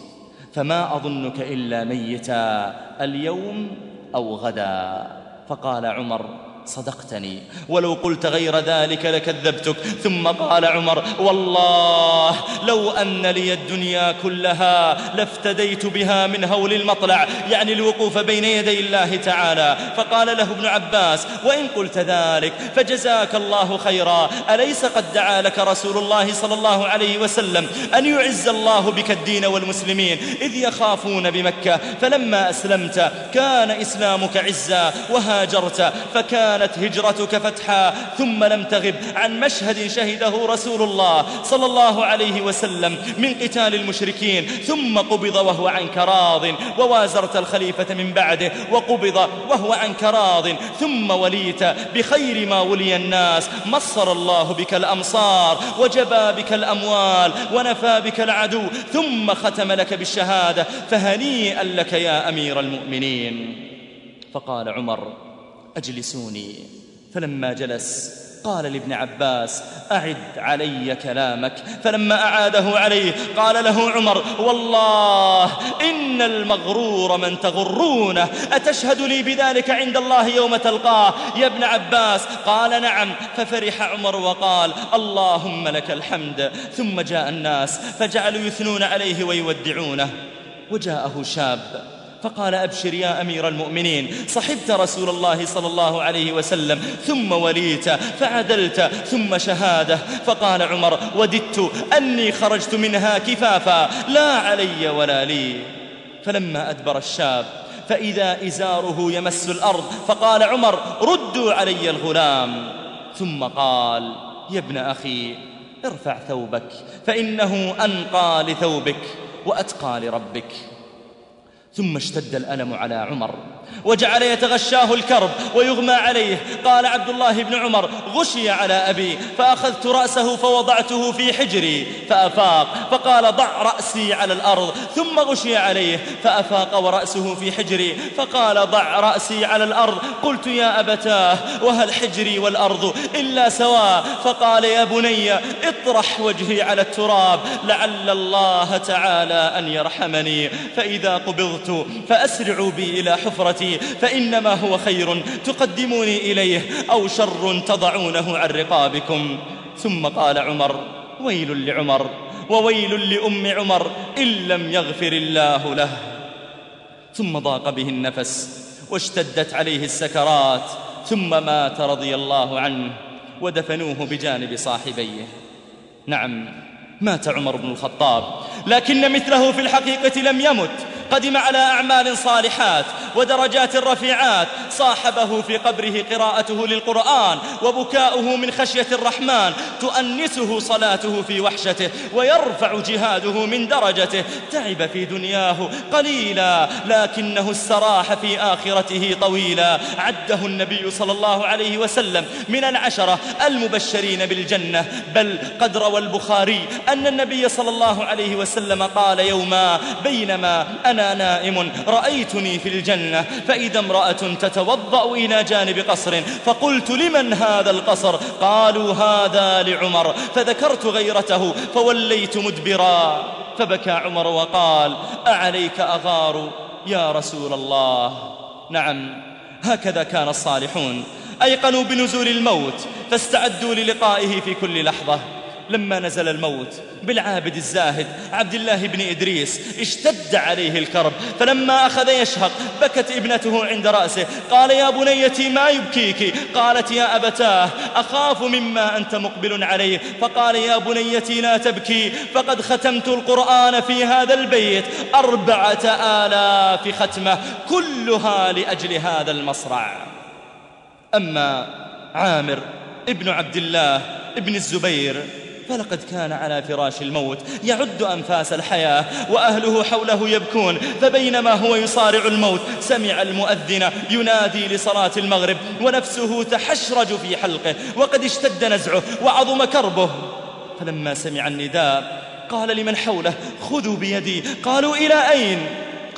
فما أظنك إلا ميتا اليوم أو غدا. فقال عمر صدقتني. ولو قلت غير ذلك لكذبتك. ثم قال عمر والله لو أن لي الدنيا كلها لافتديت بها من هول المطلع يعني الوقوف بين يدي الله تعالى. فقال له ابن عباس وإن قلت ذلك فجزاك الله خيرا. أليس قد دعا لك رسول الله صلى الله عليه وسلم أن يعز الله بك الدين والمسلمين إذ يخافون بمكة؟ فلما أسلمت كان إسلامك عزا وهاجرت فكان كانت هجرتك فتحا ثم لم تغب. عن مشهد شهده رسول الله صلى الله عليه وسلم من قتال المشركين ثم قبض وهو عنك راض. ووازرت الخليفة من بعده وقبض وهو عنك راض. ثم وليت بخير ما ولي الناس. مصر الله بك الأمصار وجبى بك الأموال ونفى بك العدو. ثم ختم لك بالشهادة فهنيئا لك يا أمير المؤمنين. فقال عمر أجلسوني. فلما جلس قال لابن عباس أعد علي كلامك. فلما أعاده عليه قال له عمر والله إن المغرور من تغرونه أتشهد لي بذلك عند الله يوم تلقاه؟ يا ابن عباس. قال نعم. ففرح عمر وقال اللهم لك الحمد. ثم جاء الناس فجعلوا يثنون عليه ويودعونه. وجاءه شاب فقال أبشر يا أمير المؤمنين صحبت رسول الله صلى الله عليه وسلم ثم وليت فعدلت ثم شهادة. فقال عمر وددت أني خرجت منها كفافا لا علي ولا لي. فلما أدبر الشاب فإذا إزاره يمس الأرض فقال عمر ردوا علي الغلام. ثم قال يا ابن أخي ارفع ثوبك فإنه أنقى لثوبك وأتقى لربك. ثم اشتد الألم على عمر. وجعل يتغشاه الكرب ويغمى عليه. قال عبد الله بن عمر غشي على أبي فأخذت رأسه فوضعته في حجري فأفاق فقال ضع رأسي على الأرض ثم غشي عليه فأفاق ورأسه في حجري فقال ضع رأسي على الأرض. قلت يا أبتاه وهل حجري والأرض إلا سواء؟ فقال يا بني اطرح وجهي على التراب لعل الله تعالى أن يرحمني. فإذا قبضت فأسرعوا بي إلى حفرتي فإنما هو خير تقدموني إليه أو شر تضعونه عن رقابكم. ثم قال عمر ويل لعمر وويل لأم عمر إن لم يغفر الله له. ثم ضاق به النفس واشتدت عليه السكرات. ثم مات رضي الله عنه ودفنوه بجانب صاحبيه. نعم. مات عمر بن الخطاب. لكن مثله في الحقيقة لم يمت. قدم على أعمال صالحات ودرجات رفيعات. صاحبه في قبره قراءته للقرآن وبكاؤه من خشية الرحمن. تؤنسه صلاته في وحشته ويرفع جهاده من درجته. تعب في دنياه قليلا لكنه استراح في آخرته طويلا. عده النبي صلى الله عليه وسلم من العشرة المبشرين بالجنة. بل قد روى البخاري أن النبي صلى الله عليه وسلم قال يوما بينما أنا نائم رأيتني في الجنة فإذا امرأة تتوضأ إلى جانب قصر فقلت لمن هذا القصر؟ قالوا هذا لعمر فذكرت غيرته فوليت مدبرا فبكى عمر وقال أعليك أغار يا رسول الله؟ نعم هكذا كان الصالحون. أيقنوا بنزول الموت فاستعدوا للقائه في كل لحظة. لما نزل الموت بالعابد الزاهد عبد الله بن إدريس اشتد عليه الكرب فلما أخذ يشهق بكت ابنته عند رأسه قال يا بنيتي ما يبكيك؟ قالت يا أبتاه أخاف مما أنت مقبل عليه فقال يا بنيتي لا تبكي فقد ختمت القرآن في هذا البيت أربعة آلاف ختمة كلها لأجل هذا المصرع. أما عامر ابن عبد الله ابن الزبير فلقد كان على فراش الموت يعد أنفاس الحياة وأهله حوله يبكون فبينما هو يصارع الموت سمع المؤذن ينادي لصلاة المغرب ونفسه تحشرج في حلقه وقد اشتد نزعه وعظم كربه فلما سمع النداء قال لمن حوله خذوا بيدي قالوا إلى أين؟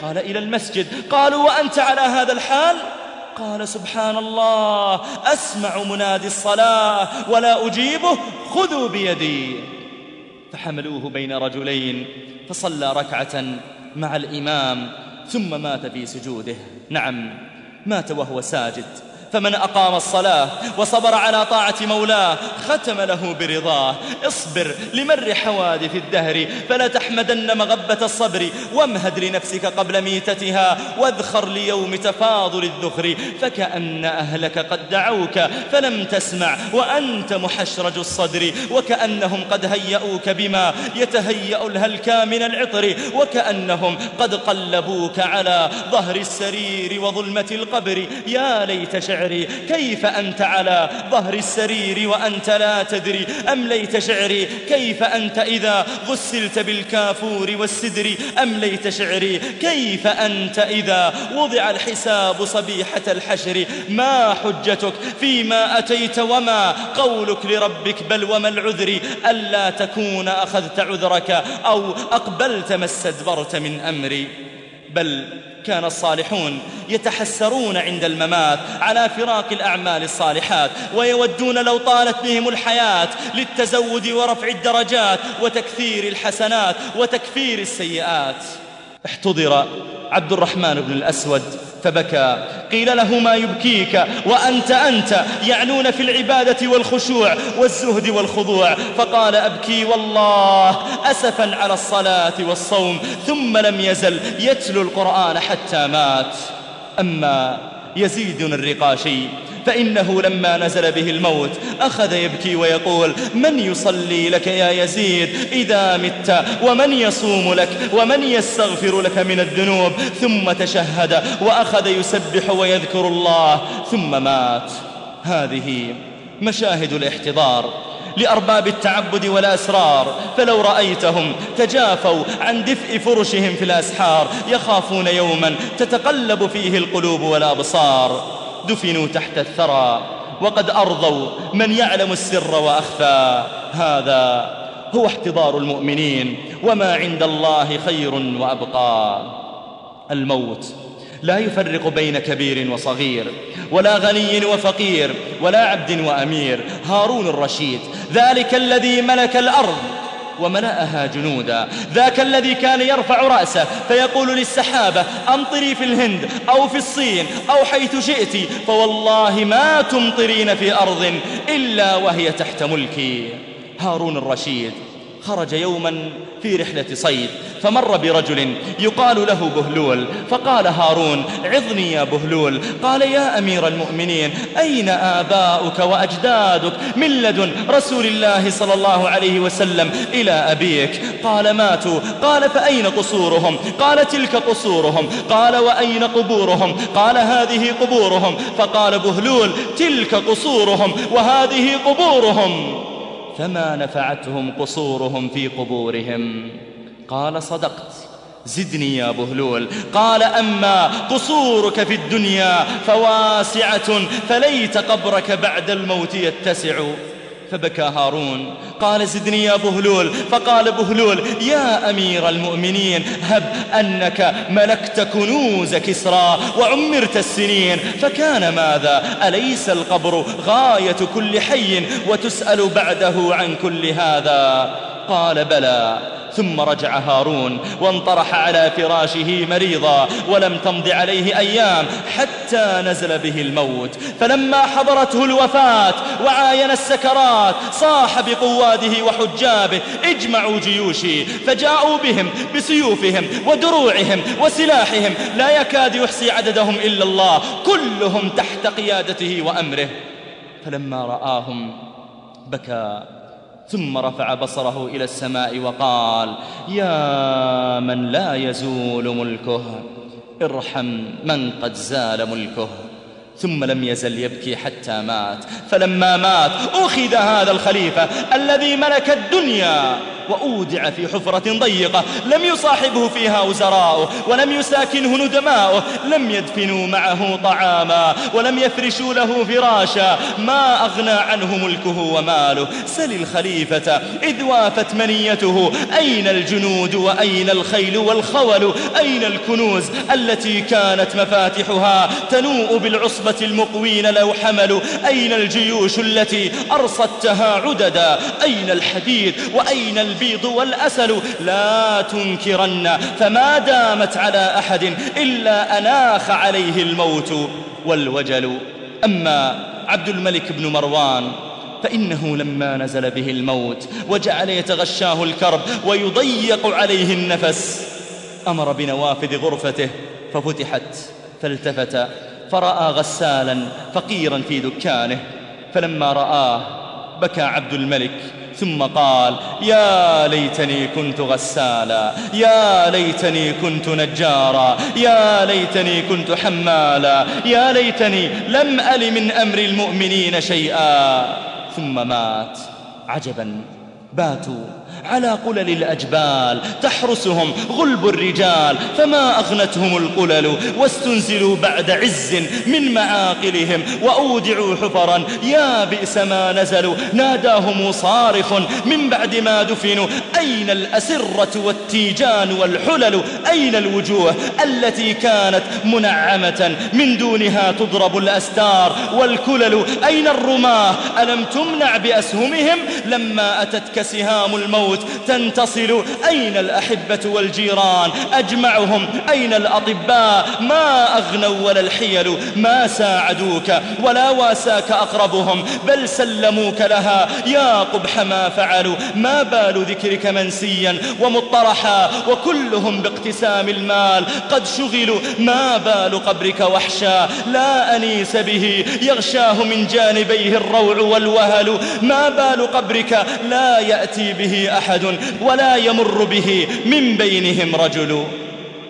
قال إلى المسجد قالوا وأنت على هذا الحال؟ قال سبحان الله أسمع منادي الصلاة ولا أجيبه خذوا بيدي. فحملوه بين رجلين فصلى ركعة مع الإمام ثم مات في سجوده. نعم مات وهو ساجد. فمن أقام الصلاة وصبر على طاعة مولاه ختم له برضاه. اصبر لمر حوادث الدهر فلا تحمدن مغبة الصبر. وامهد لنفسك قبل ميتتها واذخر ليوم تفاضل الذخر. فكأن أهلك قد دعوك فلم تسمع وأنت محشرج الصدر. وكأنهم قد هيئوك بما يتهيأ الهلكا من العطر. وكأنهم قد قلبوك على ظهر السرير وظلمة القبر. يا ليت شعر شعري كيف أنت على ظهر السرير وأنت لا تدري؟ أمليت شعري كيف أنت إذا غسلت بالكافور والسدر؟ أمليت شعري كيف أنت إذا وضع الحساب صبيحة الحشر؟ ما حجتك فيما أتيت وما قولك لربك؟ بل وما العذر؟ ألا تكون أخذت عذرك أو أقبلت ما استدبرت من أمري؟ بل كان الصالحون يتحسرون عند الممات على فراق الأعمال الصالحات ويودون لو طالت بهم الحياة للتزود ورفع الدرجات وتكثير الحسنات وتكفير السيئات. احتضر عبد الرحمن بن الأسود فبكى. قيل له ما يبكيك؟ وأنت أنت يعنون في العبادة والخشوع والزهد والخضوع. فقال أبكي والله أسفا على الصلاة والصوم ثم لم يزل يتلو القرآن حتى مات. أما يزيد الرقاشي فإنه لما نزل به الموت أخذ يبكي ويقول من يصلي لك يا يزيد؟ إذا مت ومن يصوم لك ومن يستغفر لك من الذنوب؟ ثم تشهد وأخذ يسبح ويذكر الله ثم مات. هذه مشاهد الاحتضار. لأرباب التعبد والأسرار فلو رأيتهم تجافوا عن دفء فرشهم في الأسحار يخافون يوما تتقلب فيه القلوب والأبصار. دفنوا تحت الثرى وقد أرضوا من يعلم السر وأخفى. هذا هو احتضار المؤمنين وما عند الله خير وأبقى. الموت لا يفرق بين كبير وصغير ولا غني وفقير ولا عبد وأمير. هارون الرشيد ذلك الذي ملك الأرض وملأها جنودا. ذاك الذي كان يرفع رأسه فيقول للسحابة أمطري في الهند أو في الصين أو حيث شئت فوالله ما تمطرين في أرض إلا وهي تحت ملكي. هارون الرشيد. خرج يوما في رحلة صيد فمر برجل يقال له بهلول فقال هارون عظني يا بهلول قال يا أمير المؤمنين أين آباؤك وأجدادك؟ من لدن رسول الله صلى الله عليه وسلم إلى أبيك. قال ماتوا. قال فأين قصورهم؟ قال تلك قصورهم. قال وأين قبورهم؟ قال هذه قبورهم. فقال بهلول تلك قصورهم وهذه قبورهم. فما نفعتهم قصورهم في قبورهم. قال صدقت. زدني يا بهلول قال أما قصورك في الدنيا فواسعة فليت قبرك بعد الموت يتسع. فبكى هارون. قال زدني يا بهلول فقال بهلول يا أمير المؤمنين هب أنك ملكت كنوز كسرى وعمرت السنين. فكان ماذا؟ أليس القبر غاية كل حي وتسأل بعده عن كل هذا؟ قال بلى. ثم رجع هارون وانطرح على فراشه مريضا ولم تمض عليه أيام حتى نزل به الموت. فلما حضرته الوفاة وعاين السكرات صاح بقواده وحجابه اجمعوا جيوشي. فجاءوا بهم بسيوفهم ودروعهم وسلاحهم. لا يكاد يحصي عددهم إلا الله. كلهم تحت قيادته وأمره. فلما رآهم بكى. ثم رفع بصره إلى السماء وقال يا من لا يزول ملكه ارحم من قد زال ملكه. ثم لم يزل يبكي حتى مات. فلما مات أخذ هذا الخليفة الذي ملك الدنيا. وأودع في حفرة ضيقة. لم يصاحبه فيها وزراؤه ولم يساكنه ندماؤه لم يدفنوا معه طعاما ولم يفرشوا له فراشا. ما أغنى عنه ملكه وماله. سل الخليفة إذ وافت منيته. أين الجنود وأين الخيل والخول؟ أين الكنوز التي كانت مفاتحها؟ تنوء بالعصبة المقوين لو حملوا. أين الجيوش التي أرصدتها عددا؟ أين الحديد وأين البيض والأسل لا تنكرن فما دامت على أحد إلا أناخ عليه الموت والوجل. أما عبد الملك بن مروان فإنه لما نزل به الموت وجعل يتغشاه الكرب ويضيق عليه النفس أمر بنوافذ غرفته ففتحت فالتفت فرأى غسالا فقيرا في دكانه فلما رآه بكى عبد الملك ثم قال يا ليتني كنت غسالا يا ليتني كنت نجارا يا ليتني كنت حمالا يا ليتني لم أل من أمر المؤمنين شيئا. ثم مات. عجبا. باتوا. على قلل الأجبال تحرسهم غلب الرجال فما أغنتهم القلل واستنزلوا بعد عز من معاقلهم وأودعوا حفرا يا بئس ما نزلوا ناداهم صارخ من بعد ما دفنوا أين الأسرة والتيجان والحلل؟ أين الوجوه التي كانت منعمة؟ من دونها تضرب الأستار والكلل أين الرماة؟ ألم تمنع بأسهمهم؟ لما أتتك سهام الموت تنتصل أين الأحبة والجيران؟ أجمعهم أين الأطباء؟ ما أغنوا ولا الحيل؟ ما ساعدوك ولا واساك أقربهم بل سلموك لها. يا قبح ما فعلوا ما بال ذكرك منسيا ومطرحا وكلهم باقتسام المال. قد شغلوا ما بال قبرك وحشا. لا أنيس به يغشاه من جانبيه الروع والوهل. ما بال قبرك لا يأتي به أحد ولا يمر به من بينهم رجل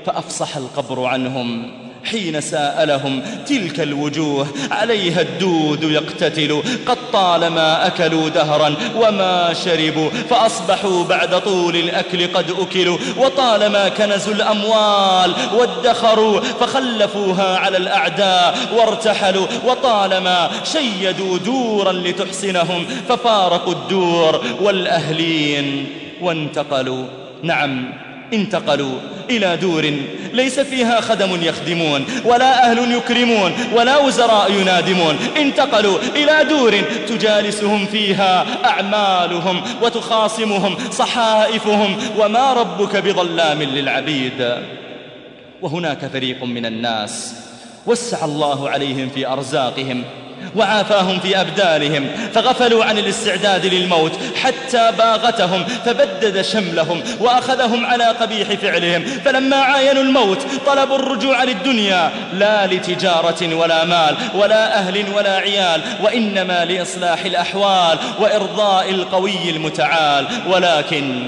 فأفصح القبر عنهم. حين ساءلهم تلك الوجوه عليها الدود يقتتل قد طالما أكلوا دهرا وما شربوا فأصبحوا بعد طول الأكل قد أكلوا وطالما كنزوا الأموال وادخروا فخلفوها على الأعداء وارتحلوا وطالما شيدوا دورا لتحسنهم ففارقوا الدور والأهلين وانتقلوا. نعم. انتقلوا إلى دور ليس فيها خدم يخدمون ولا أهل يكرمون ولا وزراء ينادمون. انتقلوا إلى دور تجالسهم فيها أعمالهم وتخاصمهم صحائفهم. وما ربك بظلام للعبيد. وهناك فريق من الناس وسع الله عليهم في أرزاقهم. وعافاهم في أبدانهم فغفلوا عن الاستعداد للموت حتى باغتهم فبدد شملهم وأخذهم على قبيح فعلهم فلما عاينوا الموت طلبوا الرجوع للدنيا لا لتجارة ولا مال ولا أهل ولا عيال وإنما لإصلاح الأحوال وإرضاء القوي المتعال ولكن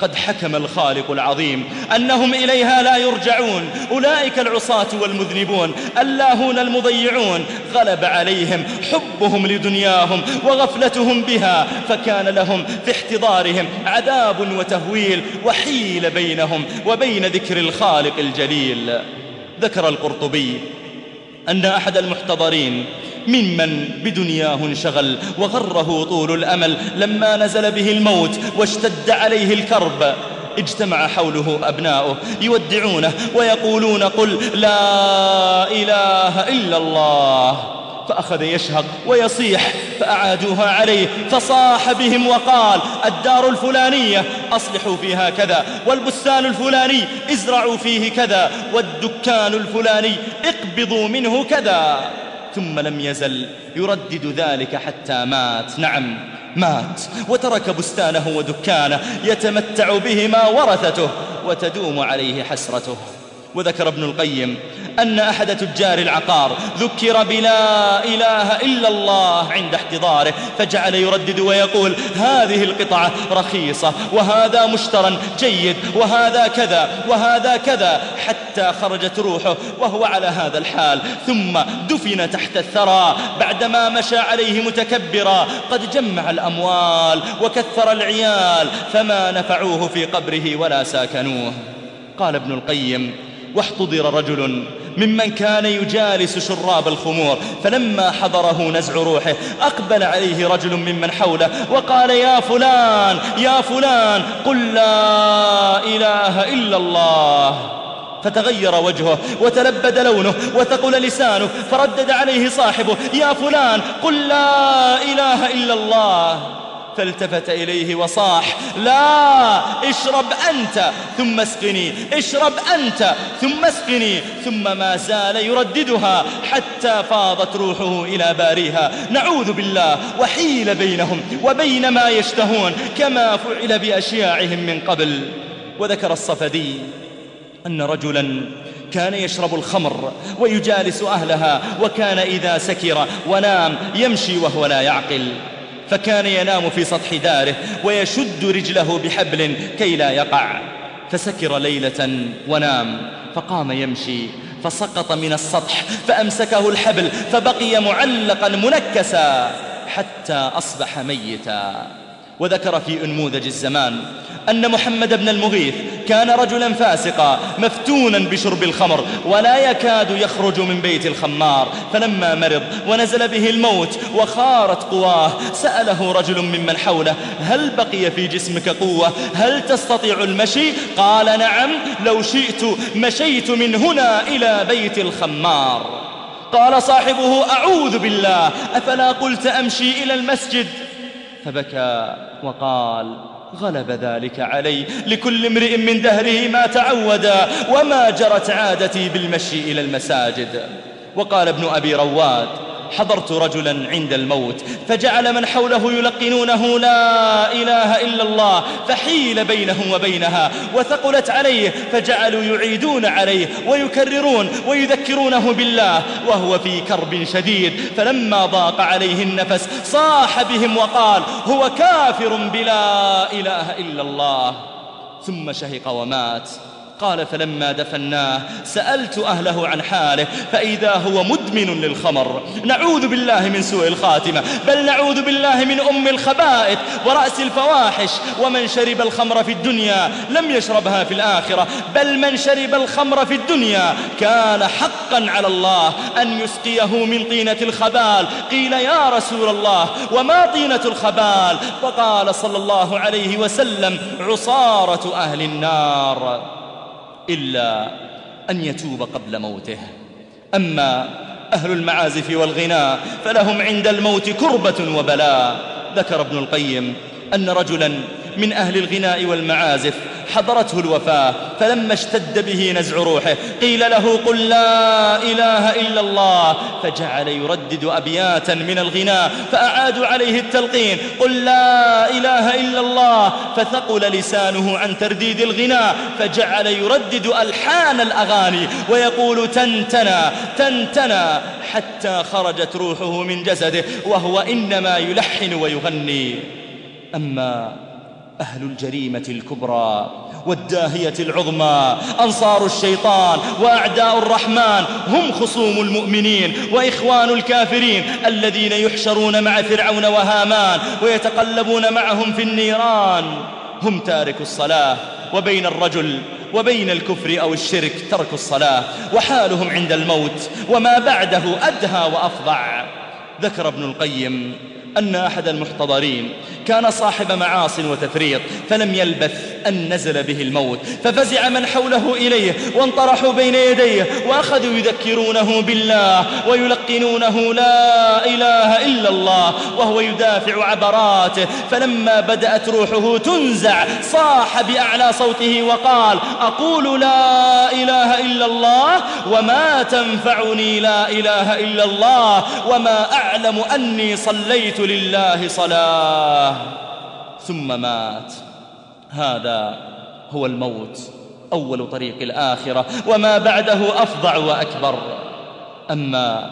قد حكم الخالق العظيم أنهم إليها لا يرجعون. أولئك العصاة والمذنبون اللاهون المضيعون. غلب عليهم حبهم لدنياهم وغفلتهم بها فكان لهم في احتضارهم عذاب وتهويل وحيل بينهم وبين ذكر الخالق الجليل. ذكر القرطبي أن أحد المحتضرين ممن بدنياه انشغل وغره طول الأمل لما نزل به الموت واشتد عليه الكرب. اجتمع حوله أبناؤه يودعونه ويقولون قل لا إله إلا الله. فأخذ يشهق ويصيح فأعادوها عليه فصاح بهم وقال الدار الفلانية أصلحوا فيها كذا والبستان الفلاني ازرعوا فيه كذا والدكان الفلاني اقبضوا منه كذا. ثم لم يزل. يردد ذلك حتى مات. نعم مات. وترك بستانه ودكانه. يتمتع بهما ورثته وتدوم عليه حسرته. وذكر ابن القيم أن أحد تجار العقار ذكر بلا إله إلا الله عند احتضاره فجعل يردد ويقول هذه القطعة رخيصة وهذا مشترى جيد وهذا كذا وهذا كذا حتى خرجت روحه وهو على هذا الحال ثم دفن تحت الثرى بعدما مشى عليه متكبرا قد جمع الأموال وكثر العيال فما نفعوه في قبره ولا ساكنوه. قال ابن القيم واحتضر رجل ممن كان يجالس شراب الخمور فلما حضره نزع روحه أقبل عليه رجل ممن حوله وقال يا فلان يا فلان قل لا إله إلا الله. فتغير وجهه وتلبد لونه وثقل لسانه فردد عليه صاحبه يا فلان قل لا إله إلا الله. فالتفت إليه وصاح. لا اشرب أنت ثم اسقني اشرب أنت ثم اسقني ثم ما زال يرددها حتى فاضت روحه إلى باريها. نعوذ بالله وحيل بينهم وبين ما يشتهون كما فعل بأشياعهم من قبل. وذكر الصفدي أن رجلا كان يشرب الخمر ويجالس أهلها وكان إذا سكر ونام يمشي وهو لا يعقل. فكان ينام في سطح داره ويشد رجله بحبل كي لا يقع. فسكر ليلة ونام فقام يمشي فسقط من السطح فأمسكه الحبل فبقي معلقا منكسا حتى أصبح ميتا. وذكر في أنموذج الزمان أن محمد بن المغيث كان رجلا فاسقا مفتونا بشرب الخمر ولا يكاد يخرج من بيت الخمار فلما مرض ونزل به الموت وخارت قواه سأله رجل ممن حوله هل بقي في جسمك قوة؟ هل تستطيع المشي؟ قال نعم لو شئت مشيت من هنا إلى بيت الخمار. قال صاحبه أعوذ بالله أفلا قلت أمشي إلى المسجد؟ فبكى وقال غلب ذلك علي لكل امرئ من دهره ما تعود وما جرت عادتي بالمشي إلى المساجد. وقال ابن أبي رواد حضرت رجلا عند الموت فجعل من حوله يلقنونه لا إله إلا الله فحيل بينه وبينها وثقلت عليه فجعلوا يعيدون عليه ويكررون ويذكرونه بالله وهو في كرب شديد فلما ضاق عليه النفس صاح بهم وقال هو كافر بلا إله إلا الله. ثم شهق ومات. قال فلما دفناه سألت أهله عن حاله فإذا هو مدمن للخمر. نعوذ بالله من سوء الخاتمة بل نعوذ بالله من أم الخبائث ورأس الفواحش. ومن شرب الخمر في الدنيا لم يشربها في الآخرة بل من شرب الخمر في الدنيا كان حقا على الله أن يسقيه من طينة الخبال. قيل يا رسول الله وما طينة الخبال؟ فقال صلى الله عليه وسلم عصارة أهل النار. إلا أن يتوب قبل موته. أما أهل المعازف والغناء فلهم عند الموت كربة وبلاء. ذكر ابن القيم أن رجلا من أهل الغناء والمعازف. حضرته الوفاة فلما اشتد به نزع روحه قيل له قل لا إله إلا الله. فجعل يردد أبياتا من الغناء فأعادوا عليه التلقين قل لا إله إلا الله. فثقل لسانه عن ترديد الغناء فجعل يردد ألحان الأغاني ويقول تنتنا تنتنا حتى خرجت روحه من جسده وهو إنما يلحن ويغني. أما أهل الجريمة الكبرى والداهية العظمى أنصار الشيطان وأعداء الرحمن هم خصوم المؤمنين وإخوان الكافرين الذين يحشرون مع فرعون وهامان ويتقلبون معهم في النيران. هم تارك الصلاة وبين الرجل وبين الكفر أو الشرك ترك الصلاة وحالهم عند الموت وما بعده أدهى وأفظع. ذكر ابن القيم أن أحد المحتضرين كان صاحب معاص وتفريط فلم يلبث أن نزل به الموت ففزع من حوله إليه وانطرحوا بين يديه وأخذوا يذكرونه بالله ويلقنونه لا إله إلا الله وهو يدافع عبراته فلما بدأت روحه تنزع صاح بأعلى صوته وقال أقول لا إله إلا الله وما تنفعني لا إله إلا الله وما أعلم أني صليت لله صلاة. ثم مات. هذا هو الموت أول طريق الآخرة وما بعده أفظع وأكبر. أما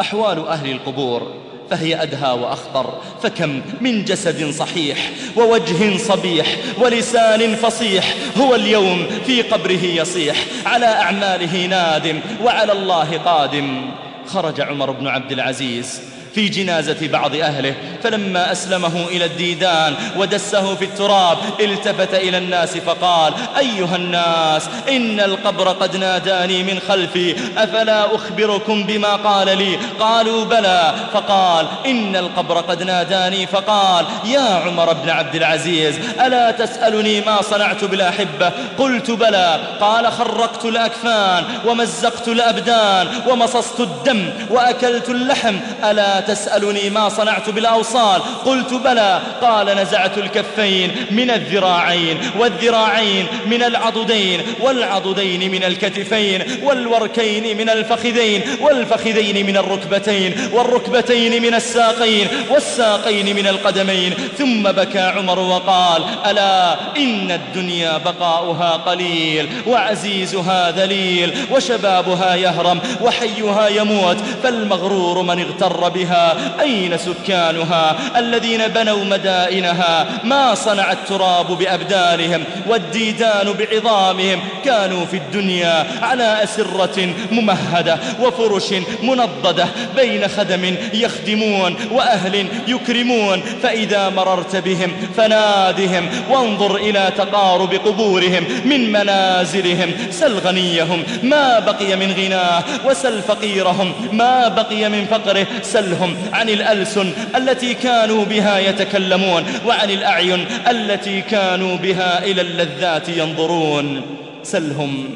أحوال أهل القبور فهي أدهى وأخطر. فكم من جسد صحيح ووجه صبيح ولسان فصيح هو اليوم في قبره يصيح. على أعماله نادم وعلى الله قادم. خرج عمر بن عبد العزيز في جنازة بعض أهله فلما أسلمه إلى الديدان ودسه في التراب التفت إلى الناس فقال أيها الناس إن القبر قد ناداني من خلفي أفلا أخبركم بما قال لي؟ قالوا بلى. فقال إن القبر قد ناداني. فقال يا عمر بن عبد العزيز ألا تسألني ما صنعت بالأحبة قلت بلى. قال خرقت الأكفان ومزقت الأبدان ومصصت الدم وأكلت اللحم ألا تسألني ما صنعت بالأوصال. قلت بلى. قال نزعت الكفين من الذراعين والذراعين من العضدين والعضدين من الكتفين والوركين من الفخذين والفخذين من الركبتين والركبتين من الساقين والساقين من القدمين. ثم بكى عمر وقال ألا إن الدنيا بقاؤها قليل وعزيزها ذليل وشبابها يهرم وحيها يموت فالمغرور من اغتر بها أين سكانها؟ الذين بنوا مدائنها. ما صنع التراب بأبدانهم والديدان بعظامهم؟ كانوا في الدنيا على أسرة ممهدة وفرش منضدة بين خدم يخدمون وأهل يكرمون. فإذا مررت بهم فنادهم وانظر إلى تقارب قبورهم من منازلهم. سل غنيهم ما بقي من غناه؟ وسل فقيرهم ما بقي من فقره؟ سلهم عن الألسن التي كانوا بها يتكلمون وعن الأعين التي كانوا بها إلى اللذات ينظرون. سلهم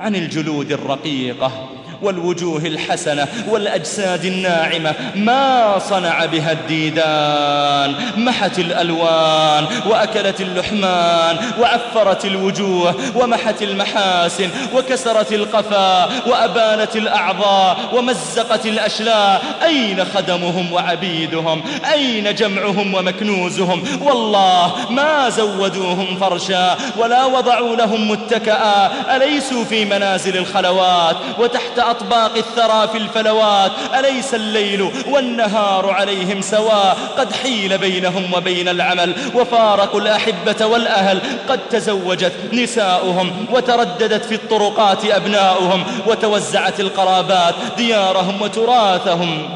عن الجلود الرقيقة. والوجوه الحسنة والأجساد الناعمة ما صنع بها الديدان محت الألوان وأكلت اللحمان وعفرت الوجوه ومحت المحاسن وكسرت القفا وأبانت الأعضاء ومزقت الأشلاء. أين خدمهم وعبيدهم؟ أين جمعهم ومكنوزهم؟ والله ما زودوهم فرشا ولا وضعوا لهم متكئا أليسوا في منازل الخلوات وتحت أطباق الثرى في الفلوات أليس الليل والنهار عليهم سواء قد حيل بينهم وبين العمل وفارقوا الأحبة والأهل قد تزوجت نساؤهم وترددت في الطرقات أبناؤهم وتوزعت القرابات ديارهم وتراثهم.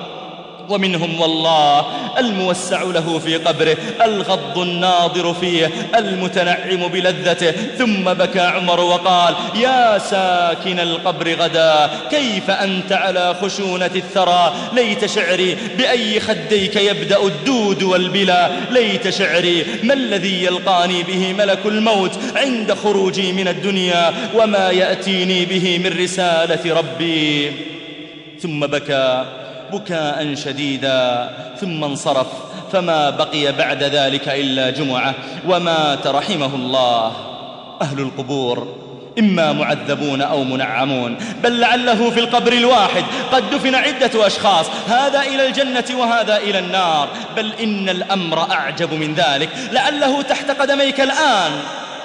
ومنهم والله الموسع له في قبره الغض الناظر فيه المتنعم بلذته. ثم بكى عمر وقال يا ساكن القبر غدا كيف أنت على خشونة الثرى؟ ليت شعري بأي خديك يبدأ الدود والبلا. ليت شعري ما الذي يلقاني به ملك الموت عند خروجي من الدنيا وما يأتيني به من رسالة ربي؟ ثم بكى بكاء شديدا ثم انصرف فما بقي بعد ذلك إلا جمعة ومات رحمه الله. أهل القبور إما معذبون أو منعمون بل لعله في القبر الواحد قد دفن عدة أشخاص هذا إلى الجنة وهذا إلى النار بل إن الأمر أعجب من ذلك لعله تحت قدميك الآن.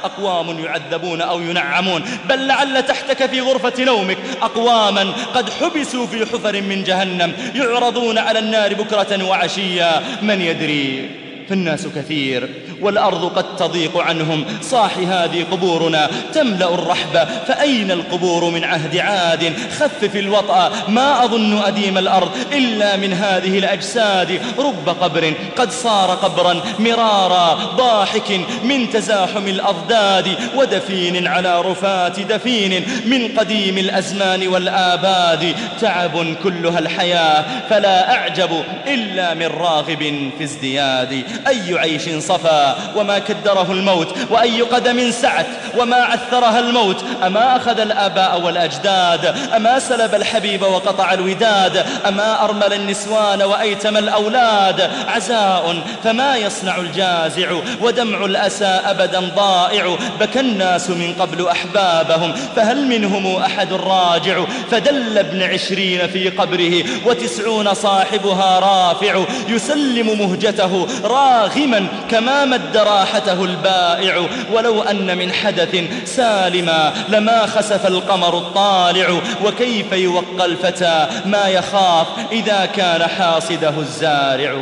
أقوام يعذبون أو ينعمون. بل لعل تحتك في غرفة نومك. أقواما قد حبسوا في حفر من جهنم. يعرضون على النار بكرة وعشيا. من يدري؟ فالناس كثير. والأرض قد تضيق عنهم. صاح هذه قبورنا. تملأ الرحبة فأين القبور من عهد عاد؟ خفف الوطأ. ما أظن أديم الأرض إلا من هذه الأجساد. رب قبر قد صار قبرا مرارا. ضاحك من تزاحم الأضداد. ودفين على رفات دفين. من قديم الأزمان والآباد. تعب كلها الحياة. فلا أعجب إلا من راغب في ازدياد. أي عيش صفى وما كدره الموت وأي قدم سعت وما عثرها الموت. أما أخذ الآباء والأجداد أما سلب الحبيب وقطع الوداد أما أرمل النسوان وأيتم الأولاد. عزاء فما يصنع الجازع ودمع الأسى أبدا ضائع. بكى الناس من قبل أحبابهم فهل منهم أحد راجع؟ فدل ابن عشرين في قبره وتسعون صاحبها رافع. يسلم مهجته راغما كما مد راحته البائع ولو أن من حدث سالما لما خسف القمر الطالع وكيف يوقى الفتى ما يخاف إذا كان حاصده الزارع.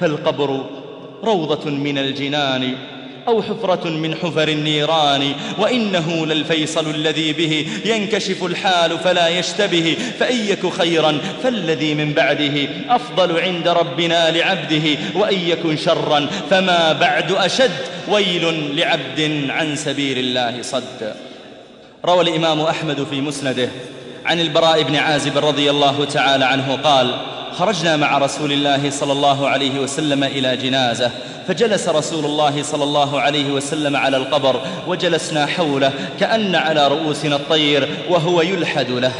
فالقبر روضة من الجنان. أو حفرة من حفر النيران وإنه للفيصل الذي به ينكشف الحال فلا يشتبه فإن يك خيرا فالذي من بعده أفضل عند ربنا لعبده وإن يكن شرا فما بعد أشد ويل لعبد عن سبيل الله صد. روى الإمام أحمد في مسنده عن البراء بن عازب رضي الله تعالى عنه قال خرجنا مع رسول الله صلى الله عليه وسلم إلى جنازة فجلس رسول الله صلى الله عليه وسلم على القبر وجلسنا حوله كأن على رؤوسنا الطير وهو يلحد له.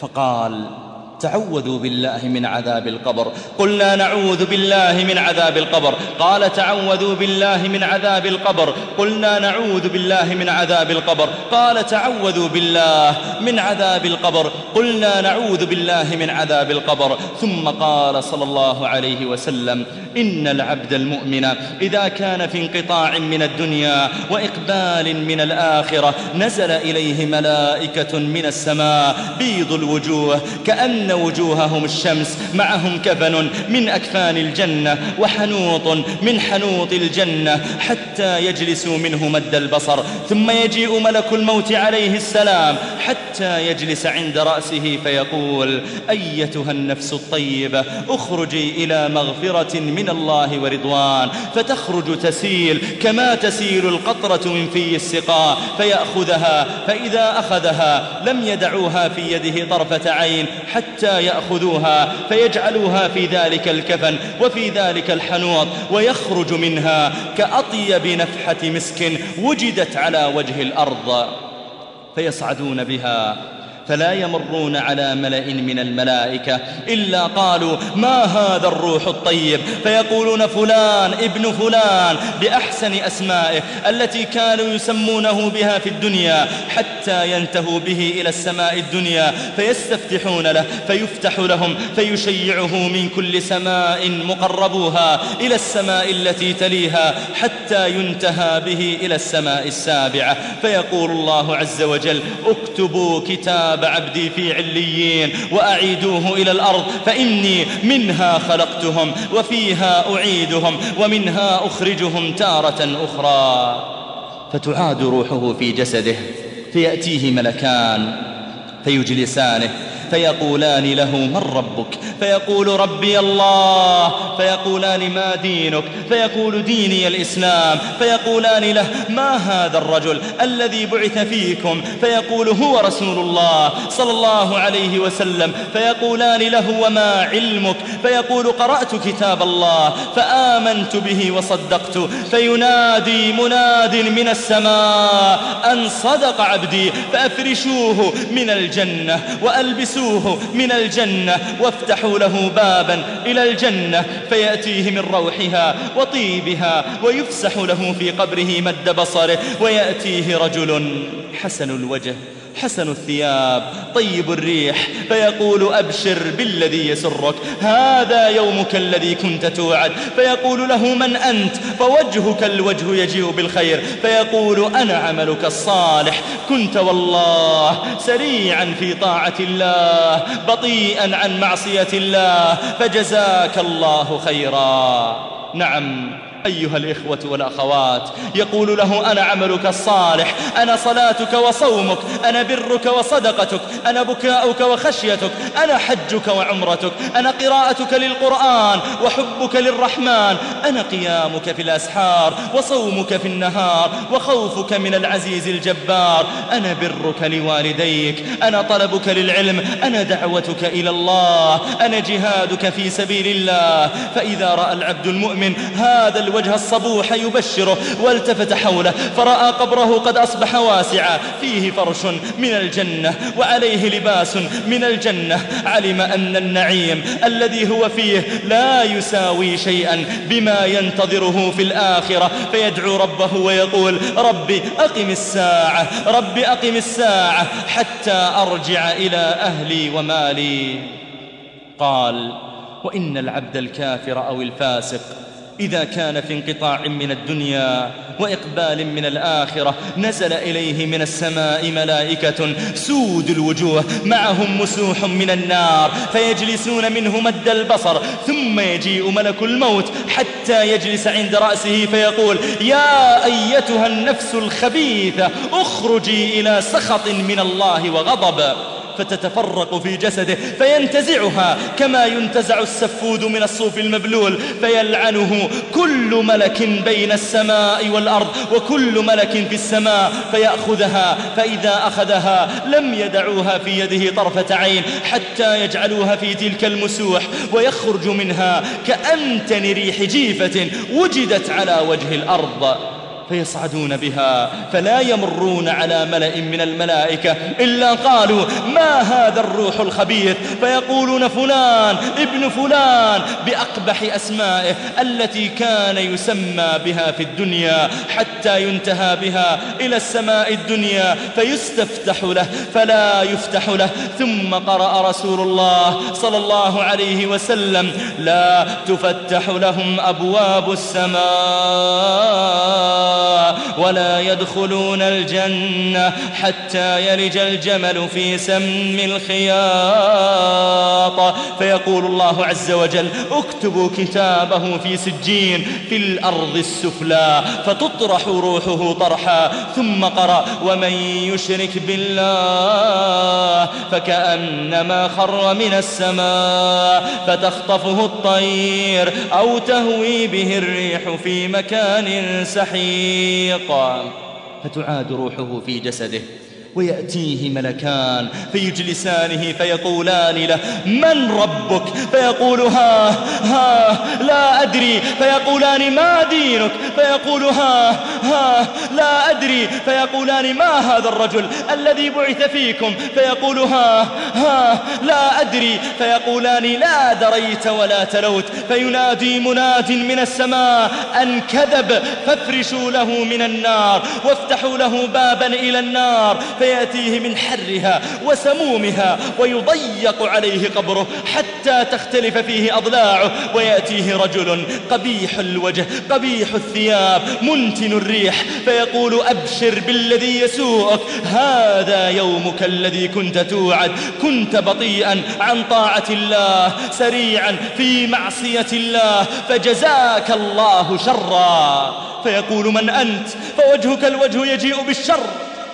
فقال تعوذوا بالله من عذاب القبر. قلنا نعوذ بالله من عذاب القبر. قال تعوذوا بالله من عذاب القبر. قلنا نعوذ بالله من عذاب القبر. قال تعوذوا بالله من عذاب القبر. قلنا نعوذ بالله من عذاب القبر. ثم قال صلى الله عليه وسلم إن العبد المؤمن إذا كان في انقطاع من الدنيا وإقبال من الآخرة نزل إليه ملائكة من السماء بيض الوجوه كأن وجوههم الشمس معهم كفن من أكفان الجنة وحنوط من حنوط الجنة حتى يجلسوا منه مد البصر ثم يجيء ملك الموت عليه السلام حتى يجلس عند رأسه فيقول أيتها النفس الطيبة أخرجي إلى مغفرة من الله ورضوان فتخرج تسيل كما تسيل القطرة من في السقاء فيأخذها فإذا أخذها لم يدعوها في يده طرفة عين حتى يأخذوها فيجعلوها في ذلك الكفن وفي ذلك الحنوط ويخرج منها كأطيب نفحة مسك وجدت على وجه الأرض فيصعدون بها. فلا يمرون على ملأ من الملائكة إلا قالوا ما هذا الروح الطيب؟ فيقولون فلان ابن فلان بأحسن أسمائه التي كانوا يسمونه بها في الدنيا حتى ينتهوا به إلى السماء الدنيا فيستفتحون له فيفتح لهم فيشيعه من كل سماء مقربوها إلى السماء التي تليها حتى ينتهى به إلى السماء السابعة فيقول الله عز وجل اكتبوا كتاب كتاب عبدي في عليين وأعيدوه إلى الأرض فإني منها خلقتهم وفيها أعيدهم ومنها أخرجهم تارة أخرى. فتعاد روحه في جسده فيأتيه ملكان فيجلسانه فيقولان له من ربك؟ فيقول ربي الله فيقولان ما دينك؟ فيقول ديني الإسلام. فيقولان له ما هذا الرجل الذي بعث فيكم؟ فيقول هو رسول الله صلى الله عليه وسلم. فيقولان له وما علمك؟ فيقول قرأت كتاب الله فآمنت به وصدقت. فينادي مناد من السماء أن صدق عبدي فأفرشوه من الجنة وألبسوه من الجنة وافتحوا له بابا إلى الجنة فيأتيه من روحها وطيبها ويفسح له في قبره مد بصره ويأتيه رجل حسن الوجه حسن الثياب طيب الريح فيقول أبشر بالذي يسرك. هذا يومك الذي كنت توعد. فيقول له من أنت؟ فوجهك الوجه يجيء بالخير. فيقول أنا عملك الصالح. كنت والله سريعا في طاعة الله بطيئا عن معصية الله فجزاك الله خيرا. نعم. أيها الإخوة والأخوات يقول له أنا عملك الصالح أنا صلاتك وصومك أنا برك وصدقتك أنا بكاؤك وخشيتك أنا حجك وعمرتك أنا قراءتك للقرآن وحبك للرحمن أنا قيامك في الأسحار وصومك في النهار وخوفك من العزيز الجبار أنا برك لوالديك أنا طلبك للعلم أنا دعوتك إلى الله أنا جهادك في سبيل الله فإذا رأى العبد المؤمن هذا الوجه الصبوح يبشره والتفت حوله فرأى قبره قد أصبح واسعا. فيه فرش من الجنة وعليه لباس من الجنة. علم أن النعيم الذي هو فيه لا يساوي شيئا بما ينتظره في الآخرة. فيدعو ربه ويقول ربي أقم الساعة ربي أقم الساعة حتى أرجع إلى أهلي ومالي. قال وإن العبد الكافر أو الفاسق إذا كان في انقطاع من الدنيا وإقبال من الآخرة نزل إليه من السماء ملائكة سود الوجوه معهم مسوح من النار فيجلسون منه مد البصر ثم يجيء ملك الموت حتى يجلس عند رأسه فيقول يا أيتها النفس الخبيثة أخرجي إلى سخط من الله وغضب. فتتفرق في جسده فينتزعها كما ينتزع السفود من الصوف المبلول فيلعنه كل ملك بين السماء والأرض وكل ملك في السماء فيأخذها فإذا أخذها لم يدعوها في يده طرفة عين حتى يجعلوها في تلك المسوح ويخرج منها كأنتن ريح جيفة وجدت على وجه الأرض. فيصعدون بها فلا يمرون على ملأ من الملائكة إلا قالوا ما هذا الروح الخبيث؟ فيقولون فلان ابن فلان. بأقبح أسمائه التي كان يسمى بها في الدنيا حتى ينتهى بها إلى السماء الدنيا فيستفتح له فلا يفتح له. ثم قرأ رسول الله صلى الله عليه وسلم لا تفتح لهم أبواب السماء. ولا يدخلون الجنة حتى يلج الجمل في سم الخياط. فيقول الله عز وجل اكتبوا كتابه في سجين في الأرض السفلى فتطرح روحه طرحا ثم قرأ ومن يشرك بالله فكأنما خر من السماء فتخطفه الطير أو تهوي به الريح في مكان سحيق. فتعاد روحه في جسده. ويأتيه ملكان فيجلسانه فيقولان له من ربك؟ فيقول ها ها لا أدري. فيقولان ما دينك؟ فيقول ها ها لا أدري. فيقولان ما هذا الرجل الذي بعث فيكم؟ فيقول ها ها لا أدري. فيقولان لا دريت ولا تلوت. فينادي مناد من السماء أن كذب فافرشوا له من النار وافتحوا له بابا إلى النار. فيأتيه من حرها وسمومها ويضيق عليه قبره حتى تختلف فيه أضلاعه. ويأتيه رجل قبيح الوجه قبيح الثياب منتن الريح فيقول أبشر بالذي يسوءك. هذا يومك الذي كنت توعد. كنت بطيئا عن طاعة الله سريعا في معصية الله فجزاك الله شرا. فيقول من أنت؟ فوجهك الوجه يجيء بالشر.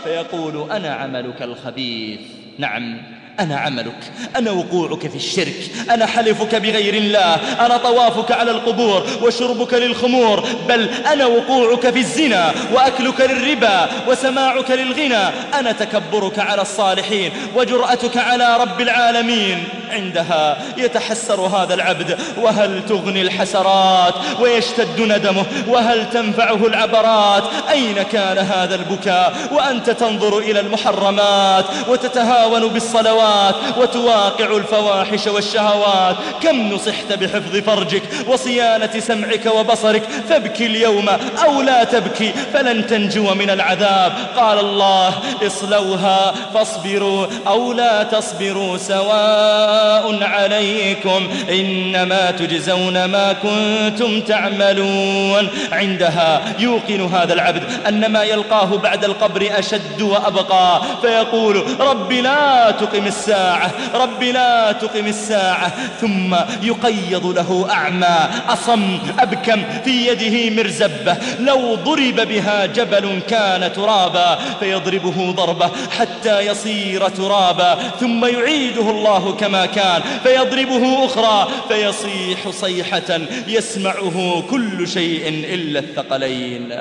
فيقول أنا عملك الخبيث. نعم. أنا عملك أنا وقوعك في الشرك أنا حلفك بغير الله أنا طوافك على القبور وشربك للخمور بل أنا وقوعك في الزنا وأكلك للربا وسماعك للغنى أنا تكبرك على الصالحين وجرأتك على رب العالمين عندها يتحسر هذا العبد وهل تغني الحسرات ويشتد ندمه وهل تنفعه العبرات؟ أين كان هذا البكاء؟ وأنت تنظر إلى المحرمات وتتهاون بالصلوات وتواقع الفواحش والشهوات. كم نصحت بحفظ فرجك وصيانة سمعك وبصرك؟ فابكي اليوم أو لا تبكي فلن تنجو من العذاب. قال الله اصلوها فاصبروا أو لا تصبروا سواء عليكم. إنما تجزون ما كنتم تعملون. عندها يوقن هذا العبد أن ما يلقاه بعد القبر أشد وأبقى. فيقول رب لا تقم الساعة. رب لا تقم الساعة. ثم يقيض له أعمى. أصم أبكم في يده مرزبة لو ضرب بها جبل كان ترابا فيضربه ضربة حتى يصير ترابا. ثم يعيده الله كما كان فيضربه أخرى فيصيح صيحة يسمعه كل شيء إلا الثقلين.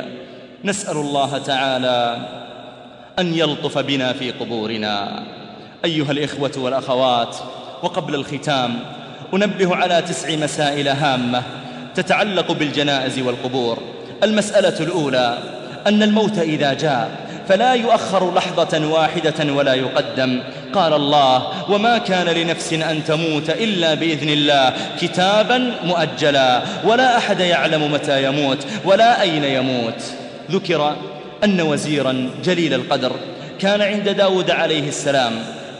نسأل الله تعالى أن يلطف بنا في قبورنا. أيها الإخوة والأخوات وقبل الختام أنبه على تسع مسائل هامة تتعلق بالجنائز والقبور. المسألة الأولى أن الموت إذا جاء فلا يؤخر لحظة واحدة ولا يقدم. قال الله وما كان لنفس أن تموت إلا بإذن الله كتابا مؤجلا ولا أحد يعلم متى يموت ولا أين يموت. ذكر أن وزيرا جليل القدر كان عند داود عليه السلام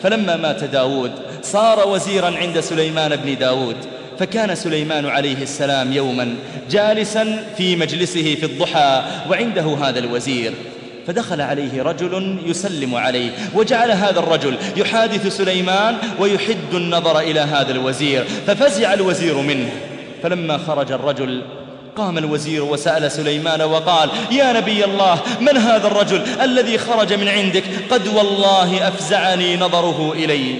فلما مات داود صار وزيرا عند سليمان بن داود فكان سليمان عليه السلام يوما جالسا في مجلسه في الضحى وعنده هذا الوزير. فدخل عليه رجل يسلم عليه وجعل هذا الرجل يحادث سليمان ويحد النظر إلى هذا الوزير ففزع الوزير منه. فلما خرج الرجل قام الوزير وسأل سليمان وقال يا نبي الله من هذا الرجل الذي خرج من عندك؟ قد والله أفزعني نظره إلي.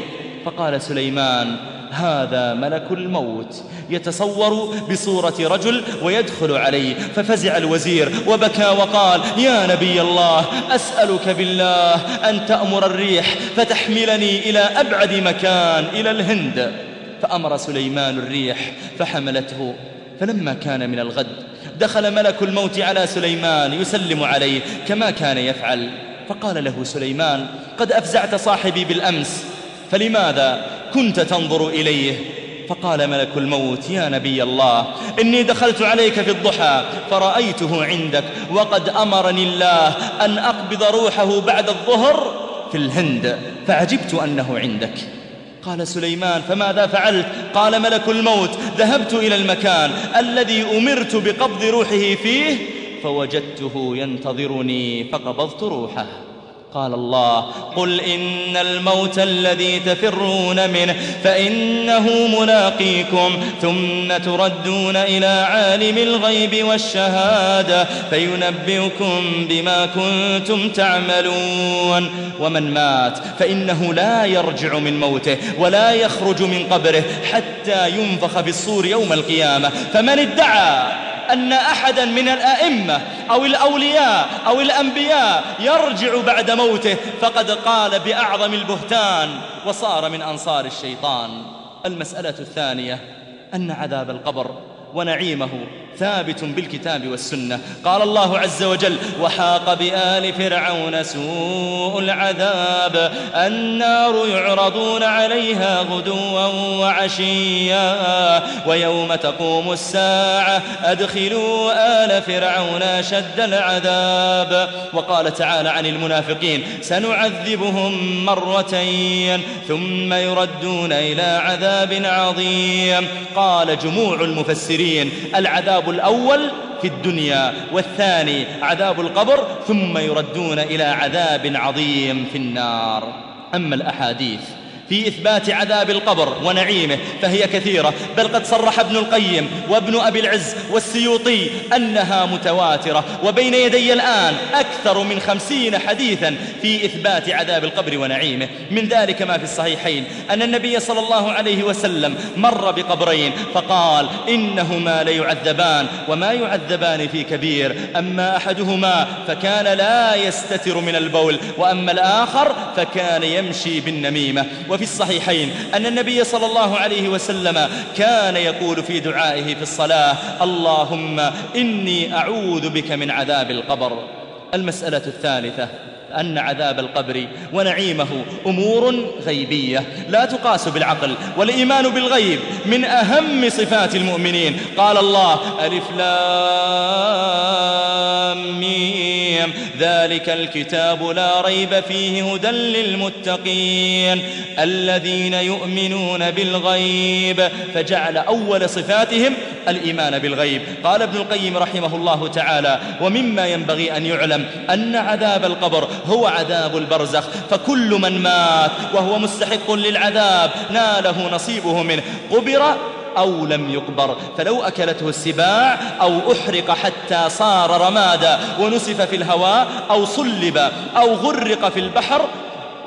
فقال سليمان هذا ملك الموت. يتصور بصورة رجل ويدخل عليه. ففزع الوزير وبكى وقال يا نبي الله أسألك بالله أن تأمر الريح فتحملني إلى أبعد مكان إلى الهند. فأمر سليمان الريح فحملته. فلما كان من الغد دخل ملك الموت على سليمان يسلم عليه كما كان يفعل. فقال له سليمان قد أفزعت صاحبي بالأمس فلماذا كنت تنظر إليه؟ فقال ملك الموت يا نبي الله إني دخلت عليك في الضحى فرأيته عندك وقد أمرني الله أن أقبض روحه بعد الظهر في الهند فعجبت أنه عندك. قال سليمان فماذا فعلت؟ قال ملك الموت ذهبت إلى المكان الذي أمرت بقبض روحه فيه فوجدته ينتظرني فقبضت روحه. قال الله قل إن الموت الذي تفرون منه فإنه ملاقيكم ثم تردون إلى عالم الغيب والشهادة فينبئكم بما كنتم تعملون. ومن مات فإنه لا يرجع من موته ولا يخرج من قبره حتى ينفخ في الصور يوم القيامة. فمن ادعى أن أحدا من الأئمة أو الأولياء أو الأنبياء يرجع بعد موته فقد قال بأعظم البهتان وصار من أنصار الشيطان. المسألة الثانية أن عذاب القبر ونعيمه ثابت بالكتاب والسنة. قال الله عز وجل وحاق بآل فرعون سوء العذاب النار يعرضون عليها غدوا وعشيا ويوم تقوم الساعة أدخلوا آل فرعون شد العذاب. وقال تعالى عن المنافقين سنعذبهم مرتين ثم يردون إلى عذاب عظيم. قال جموع المفسرين العذاب الأول في الدنيا والثاني عذاب القبر ثم يردون إلى عذاب عظيم في النار. أما الأحاديث في إثبات عذاب القبر ونعيمه فهي كثيرة. بل قد صرح ابن القيم وابن أبي العز والسيوطي أنها متواترة وبين يدي الآن أكثر من خمسين حديثا في إثبات عذاب القبر ونعيمه. من ذلك ما في الصحيحين أن النبي صلى الله عليه وسلم مر بقبرين فقال إنهما ليعذبان وما يعذبان في كبير. أما أحدهما فكان لا يستتر من البول وأما الآخر فكان يمشي بالنميمة. وفي الصحيحين أن النبي صلى الله عليه وسلم كان يقول في دعائه في الصلاة اللهم إني أعوذ بك من عذاب القبر. المسألة الثالثة أن عذاب القبر ونعيمه أمور غيبية. لا تقاس بالعقل والإيمان بالغيب من أهم صفات المؤمنين. قال الله ألف لام ميم. ذلك الكتاب لا ريب فيه هدى للمتقين. الذين يؤمنون بالغيب فجعل أول صفاتهم الإيمان بالغيب. قال ابن القيم رحمه الله تعالى ومما ينبغي أن يعلم أن عذاب القبر هو عذاب البرزخ فكل من مات وهو مستحق للعذاب ناله نصيبه منه. قبر أو لم يقبر فلو أكلته السباع أو أحرق حتى صار رمادا ونسف في الهواء أو صلب أو غرق في البحر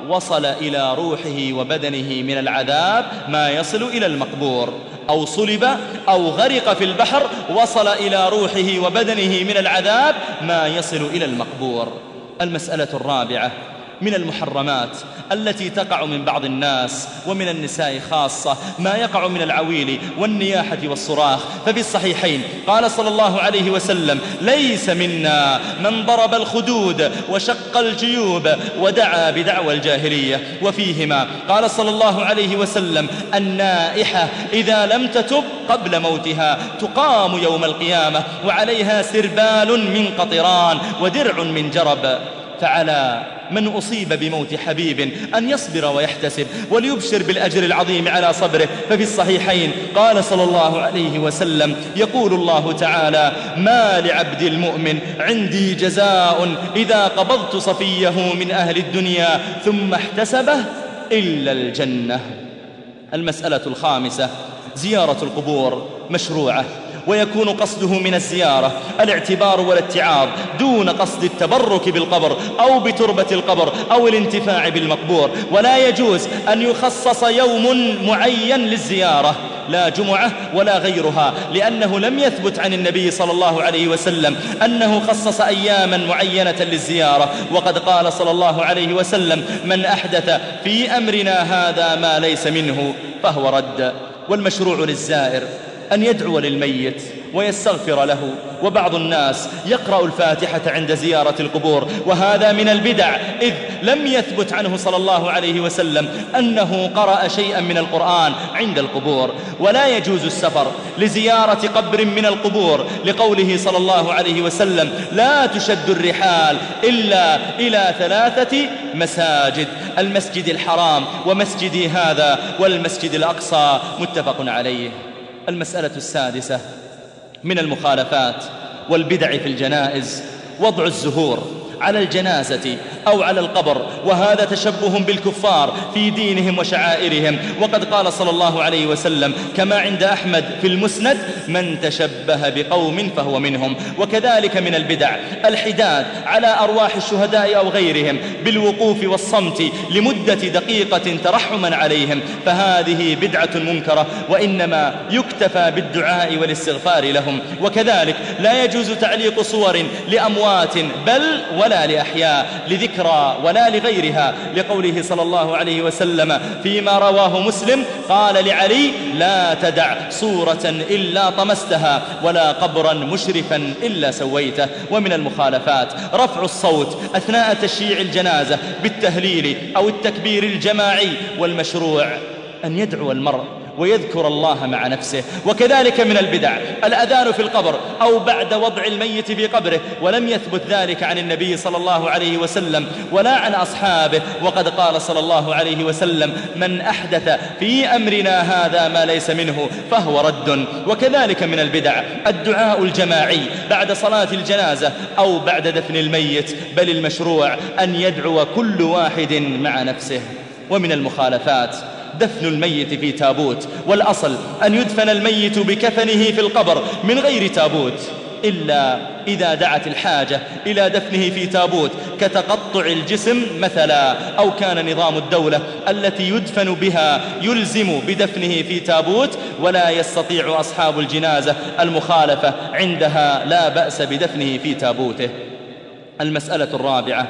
وصل إلى روحه وبدنه من العذاب ما يصل إلى المقبور. أو صلب أو غرق في البحر وصل إلى روحه وبدنه من العذاب ما يصل إلى المقبور. المسألة الرابعة. من المحرمات التي تقع من بعض الناس ومن النساء خاصة ما يقع من العويل والنياحة والصراخ. ففي الصحيحين قال صلى الله عليه وسلم ليس منا من ضرب الخدود وشق الجيوب ودعا بدعوى الجاهلية. وفيهما قال صلى الله عليه وسلم النائحة إذا لم تتب قبل موتها تقام يوم القيامة وعليها سربال من قطران ودرع من جرب. فعلى من أصيب بموت حبيب أن يصبر ويحتسب وليبشر بالأجر العظيم على صبره. ففي الصحيحين قال صلى الله عليه وسلم يقول الله تعالى ما لعبد المؤمن عندي جزاء إذا قبضت صفيه من أهل الدنيا ثم احتسبه إلا الجنة. المسألة الخامسة زيارة القبور مشروعة. ويكون قصده من الزيارة الاعتبار والاتعاظ دون قصد التبرك بالقبر أو بتربة القبر أو الانتفاع بالمقبور. ولا يجوز أن يخصص يوم معين للزيارة لا جمعة ولا غيرها لأنه لم يثبت عن النبي صلى الله عليه وسلم أنه خصص أياما معينة للزيارة. وقد قال صلى الله عليه وسلم من أحدث في أمرنا هذا ما ليس منه فهو رد. والمشروع للزائر. أن يدعو للميت ويستغفر له. وبعض الناس يقرأ الفاتحة عند زيارة القبور وهذا من البدع إذ لم يثبت عنه صلى الله عليه وسلم أنه قرأ شيئا من القرآن عند القبور. ولا يجوز السفر لزيارة قبر من القبور لقوله صلى الله عليه وسلم لا تشد الرحال إلا إلى ثلاثة مساجد المسجد الحرام ومسجدي هذا والمسجد الأقصى متفق عليه. المسألة السادسة من المخالفات والبدع في الجنائز وضع الزهور. على الجنازة أو على القبر وهذا تشبه بالكفار في دينهم وشعائرهم. وقد قال صلى الله عليه وسلم كما عند أحمد في المسند من تشبه بقوم فهو منهم. وكذلك من البدع الحداد على أرواح الشهداء أو غيرهم بالوقوف والصمت لمدة دقيقة ترحما عليهم. فهذه بدعة منكرة وإنما يكتفى بالدعاء والاستغفار لهم. وكذلك لا يجوز تعليق صور لأموات بل ولا لأحياء لذكرى ولا لغيرها لقوله صلى الله عليه وسلم فيما رواه مسلم قال لعلي لا تدع صورة إلا طمستها ولا قبرا مشرفا إلا سويته. ومن المخالفات رفع الصوت أثناء تشييع الجنازة بالتهليل أو التكبير الجماعي والمشروع أن يدعو المرء ويذكر الله مع نفسه. وكذلك من البدع الأذان في القبر أو بعد وضع الميت في قبره ولم يثبت ذلك عن النبي صلى الله عليه وسلم ولا عن أصحابه. وقد قال صلى الله عليه وسلم من أحدث في أمرنا هذا ما ليس منه فهو رد. وكذلك من البدع الدعاء الجماعي بعد صلاة الجنازة أو بعد دفن الميت بل المشروع أن يدعو كل واحد مع نفسه. ومن المخالفات دفن الميت في تابوت والأصل أن يدفن الميت بكفنه في القبر من غير تابوت إلا إذا دعت الحاجة إلى دفنه في تابوت كتقطع الجسم مثلا أو كان نظام الدولة التي يدفن بها يلزم بدفنه في تابوت ولا يستطيع أصحاب الجنازة المخالفة عندها لا بأس بدفنه في تابوته. المسألة الرابعة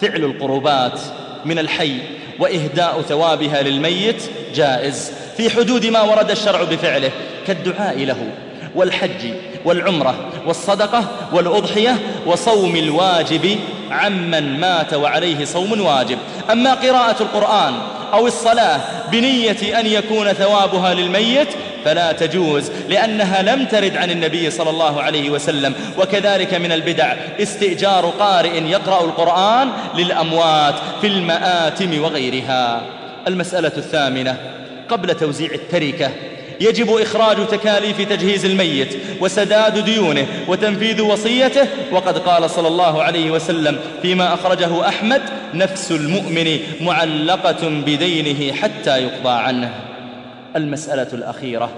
فعل القربات. من الحي وإهداء ثوابها للميت جائز. في حدود ما ورد الشرع بفعله كالدعاء له والحج والعمرة والصدقة والأضحية وصوم الواجب عمن مات وعليه صوم واجب. أما قراءة القرآن أو الصلاة بنية أن يكون ثوابها للميت فلا تجوز لأنها لم ترد عن النبي صلى الله عليه وسلم. وكذلك من البدع استئجار قارئ يقرأ القرآن للأموات في المآتم وغيرها. المسألة الثامنة قبل توزيع التركة يجب إخراج تكاليف تجهيز الميت وسداد ديونه وتنفيذ وصيته. وقد قال صلى الله عليه وسلم فيما أخرجه أحمد نفس المؤمن معلقة بدينه حتى يقضى عنه. المسألة الأخيرة.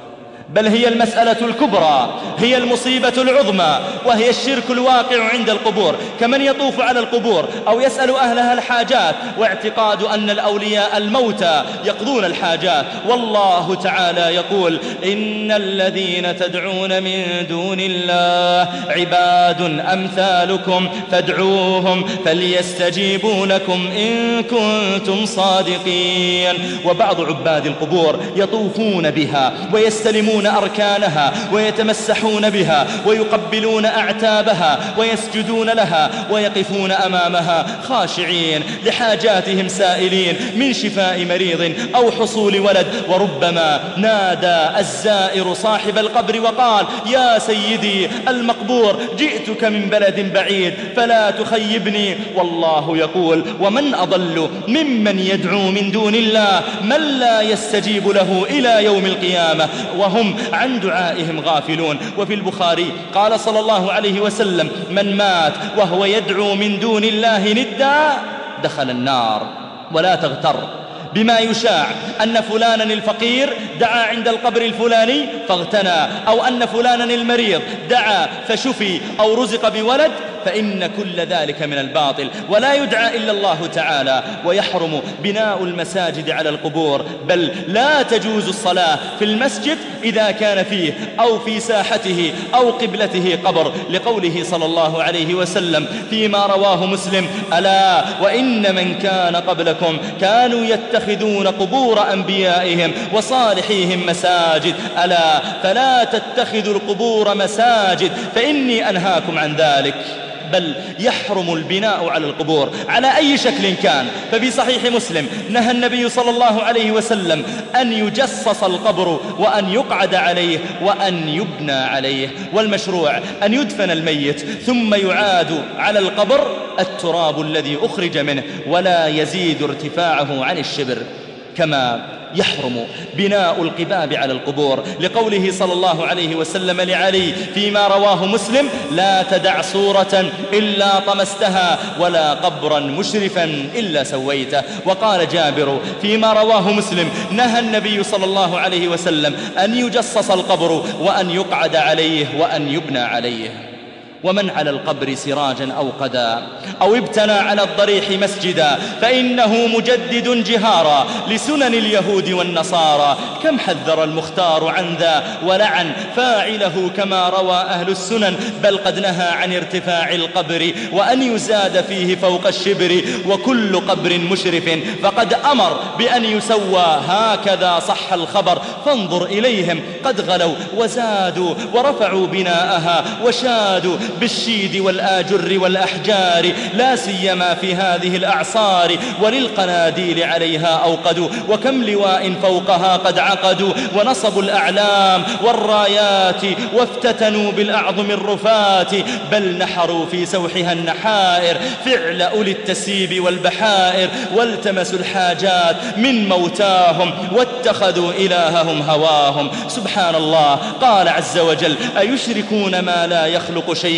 بل هي المسألة الكبرى هي المصيبة العظمى وهي الشرك الواقع عند القبور. كمن يطوف على القبور أو يسأل أهلها الحاجات واعتقاد أن الأولياء الموتى يقضون الحاجات. والله تعالى يقول إن الذين تدعون من دون الله عباد أمثالكم فادعوهم فليستجيبوا لكم إن كنتم صادقين. وبعض عباد القبور يطوفون بها ويستلمون يحملون أركانها ويتمسحون بها ويقبلون أعتابها ويسجدون لها ويقفون أمامها خاشعين لحاجاتهم سائلين من شفاء مريض أو حصول ولد وربما نادى الزائر صاحب القبر وقال يا سيدي المقبور جئتك من بلد بعيد فلا تخيبني والله يقول ومن أضل ممن يدعو من دون الله من لا يستجيب له إلى يوم القيامة وهم عن دعائهم غافلون. وفي البخاري قال صلى الله عليه وسلم من مات وهو يدعو من دون الله ندا دخل النار ولا تغتر. بما يشاع. أن فلانا الفقير دعا عند القبر الفلاني فاغتنى أو أن فلانا المريض دعا فشفي أو رزق بولد فإن كل ذلك من الباطل. ولا يدعى إلا الله تعالى ويحرم بناء المساجد على القبور. بل لا تجوز الصلاة في المسجد إذا كان فيه أو في ساحته أو قبلته قبر لقوله صلى الله عليه وسلم فيما رواه مسلم ألا وإن من كان قبلكم كانوا يتخذون قبور أنبيائهم وصالحيهم مساجد. ألا فلا تتخذوا القبور مساجد فإني أنهاكم عن ذلك. بل يحرم البناء على القبور على أي شكل كان. ففي صحيح مسلم نهى النبي صلى الله عليه وسلم أن يجصص القبر وأن يقعد عليه وأن يبنى عليه. والمشروع أن يدفن الميت ثم يعاد على القبر التراب الذي أخرج منه ولا يزيد ارتفاعه عن الشبر. كما يحرم بناء القباب على القبور. لقوله صلى الله عليه وسلم لعلي فيما رواه مسلم لا تدع صورة إلا طمستها ولا قبرا مشرفا إلا سويته. وقال جابر فيما رواه مسلم نهى النبي صلى الله عليه وسلم أن يجصص القبر وأن يقعد عليه وأن يبنى عليه. ومن على القبر سراجا أو قدا أو ابتنى على الضريح مسجدا فإنه مجدد جهارا لسنن اليهود والنصارى. كم حذر المختار عن ذا ولعن فاعله كما روى أهل السنن. بل قد نهى عن ارتفاع القبر وأن يزاد فيه فوق الشبر وكل قبر مشرف. فقد أمر بأن يسوى هكذا صح الخبر. فانظر إليهم قد غلوا وزادوا ورفعوا بناءها وشادوا بالشيد والآجر والأحجار لا سيما في هذه الأعصار وللقناديل عليها أوقدوا وكم لواء فوقها قد عقدوا ونصبوا الأعلام والرايات وافتتنوا بالأعظم الرفات بل نحروا في سوحها النحائر فعل أولي التسيب والبحائر والتمسوا الحاجات من موتاهم واتخذوا إلههم هواهم. سبحان الله. قال عز وجل أيشركون ما لا يخلق شيئا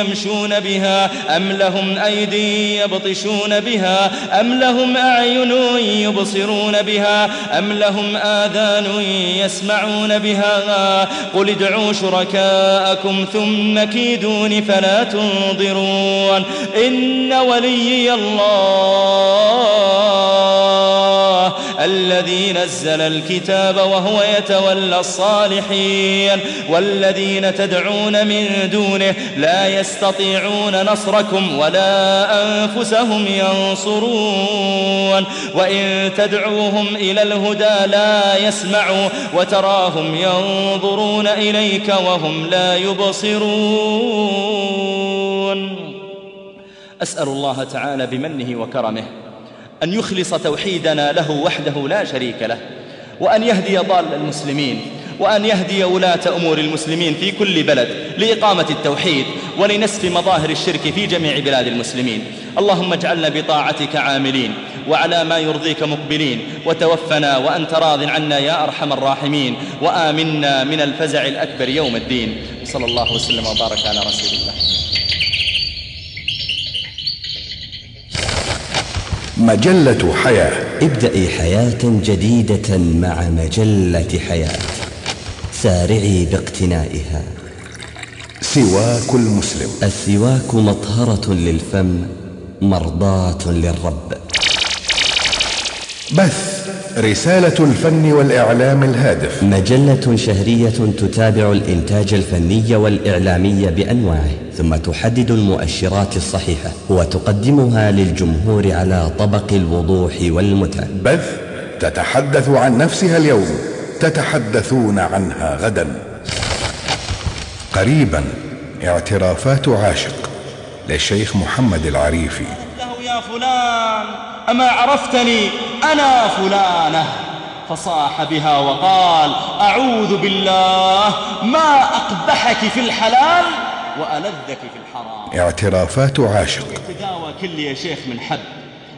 يمشون بها؟ أم لهم أيدي يبطشون بها؟ أم لهم أعين يبصرون بها؟ أم لهم آذان يسمعون بها؟ قل ادعوا شركاءكم ثم كيدون فلا تنظرون. إن وليي الله الذي نزل الكتاب وهو يتولى الصالحين والذين تدعون من دونه لا يستطيعون نصركم ولا أنفسهم ينصرون. وإن تدعوهم إلى الهدى لا يسمعوا وتراهم ينظرون إليك وهم لا يبصرون. أسأل الله تعالى بمنه وكرمه أن يخلص توحيدنا له وحده لا شريك له وأن يهدي ضال المسلمين وأن يهدي ولاة أمور المسلمين في كل بلد لإقامة التوحيد ولنسف مظاهر الشرك في جميع بلاد المسلمين. اللهم اجعلنا بطاعتك عاملين وعلى ما يرضيك مقبلين وتوفنا وأنت راض عنا يا أرحم الراحمين وآمنا من الفزع الأكبر يوم الدين. صلى الله وسلم وبارك على رسول الله. مجلة حياة. ابدأي حياة جديدة مع مجلة حياة. سارعي باقتنائها. سواك المسلم. السواك مطهرة للفم مرضاة للرب. بث. رسالة الفن والإعلام الهادف. مجلة شهرية تتابع الإنتاج الفني والإعلامي بأنواعه ثم تحدد المؤشرات الصحيحة وتقدمها للجمهور على طبق الوضوح والمتعة. بث تتحدث عن نفسها اليوم تتحدثون عنها غدا. قريبا اعترافات عاشق للشيخ محمد العريفي. يا فلان أما عرفتني أنا فلانة؟ فصاح بها وقال أعوذ بالله ما أقبحك في الحلال وألذك في الحرام. اعترافات عاشق. تداوى كل يا شيخ من حد.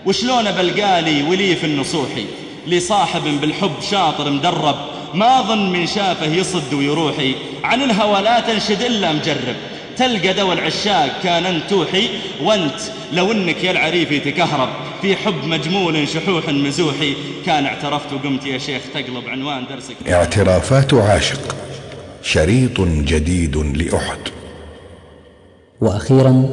وشلون بلقالي ولي في النصوحي لصاحب بالحب شاطر مدرب ما ظن من شافه يصد ويروحي عن الهوى لا تنشد إلا مجرب. تلقى دوا العشاق كان توحي وأنت لو أنك يا العريفي تكهرب في حب مجمول شحوح مزوحي. كان اعترفت وقمت يا شيخ تقلب عنوان درسك. اعترافات عاشق شريط جديد لأحد. وأخيرا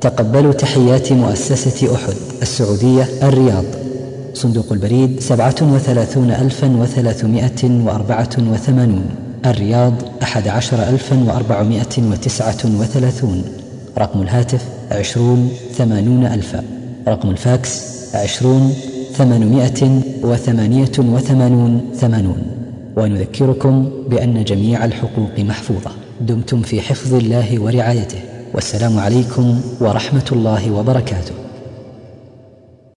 تقبلوا تحيات مؤسسة أحد السعودية الرياض. صندوق البريد 37384 الرياض أحد عشر ألفا وأربعمائة وتسعة وثلاثون. رقم الهاتف عشرون ثمانون ألفا. رقم الفاكس عشرون ثمانمائة وثمانية وثمانون ثمانون. ونذكركم بأن جميع الحقوق محفوظة. دمتم في حفظ الله ورعايته. والسلام عليكم ورحمة الله وبركاته.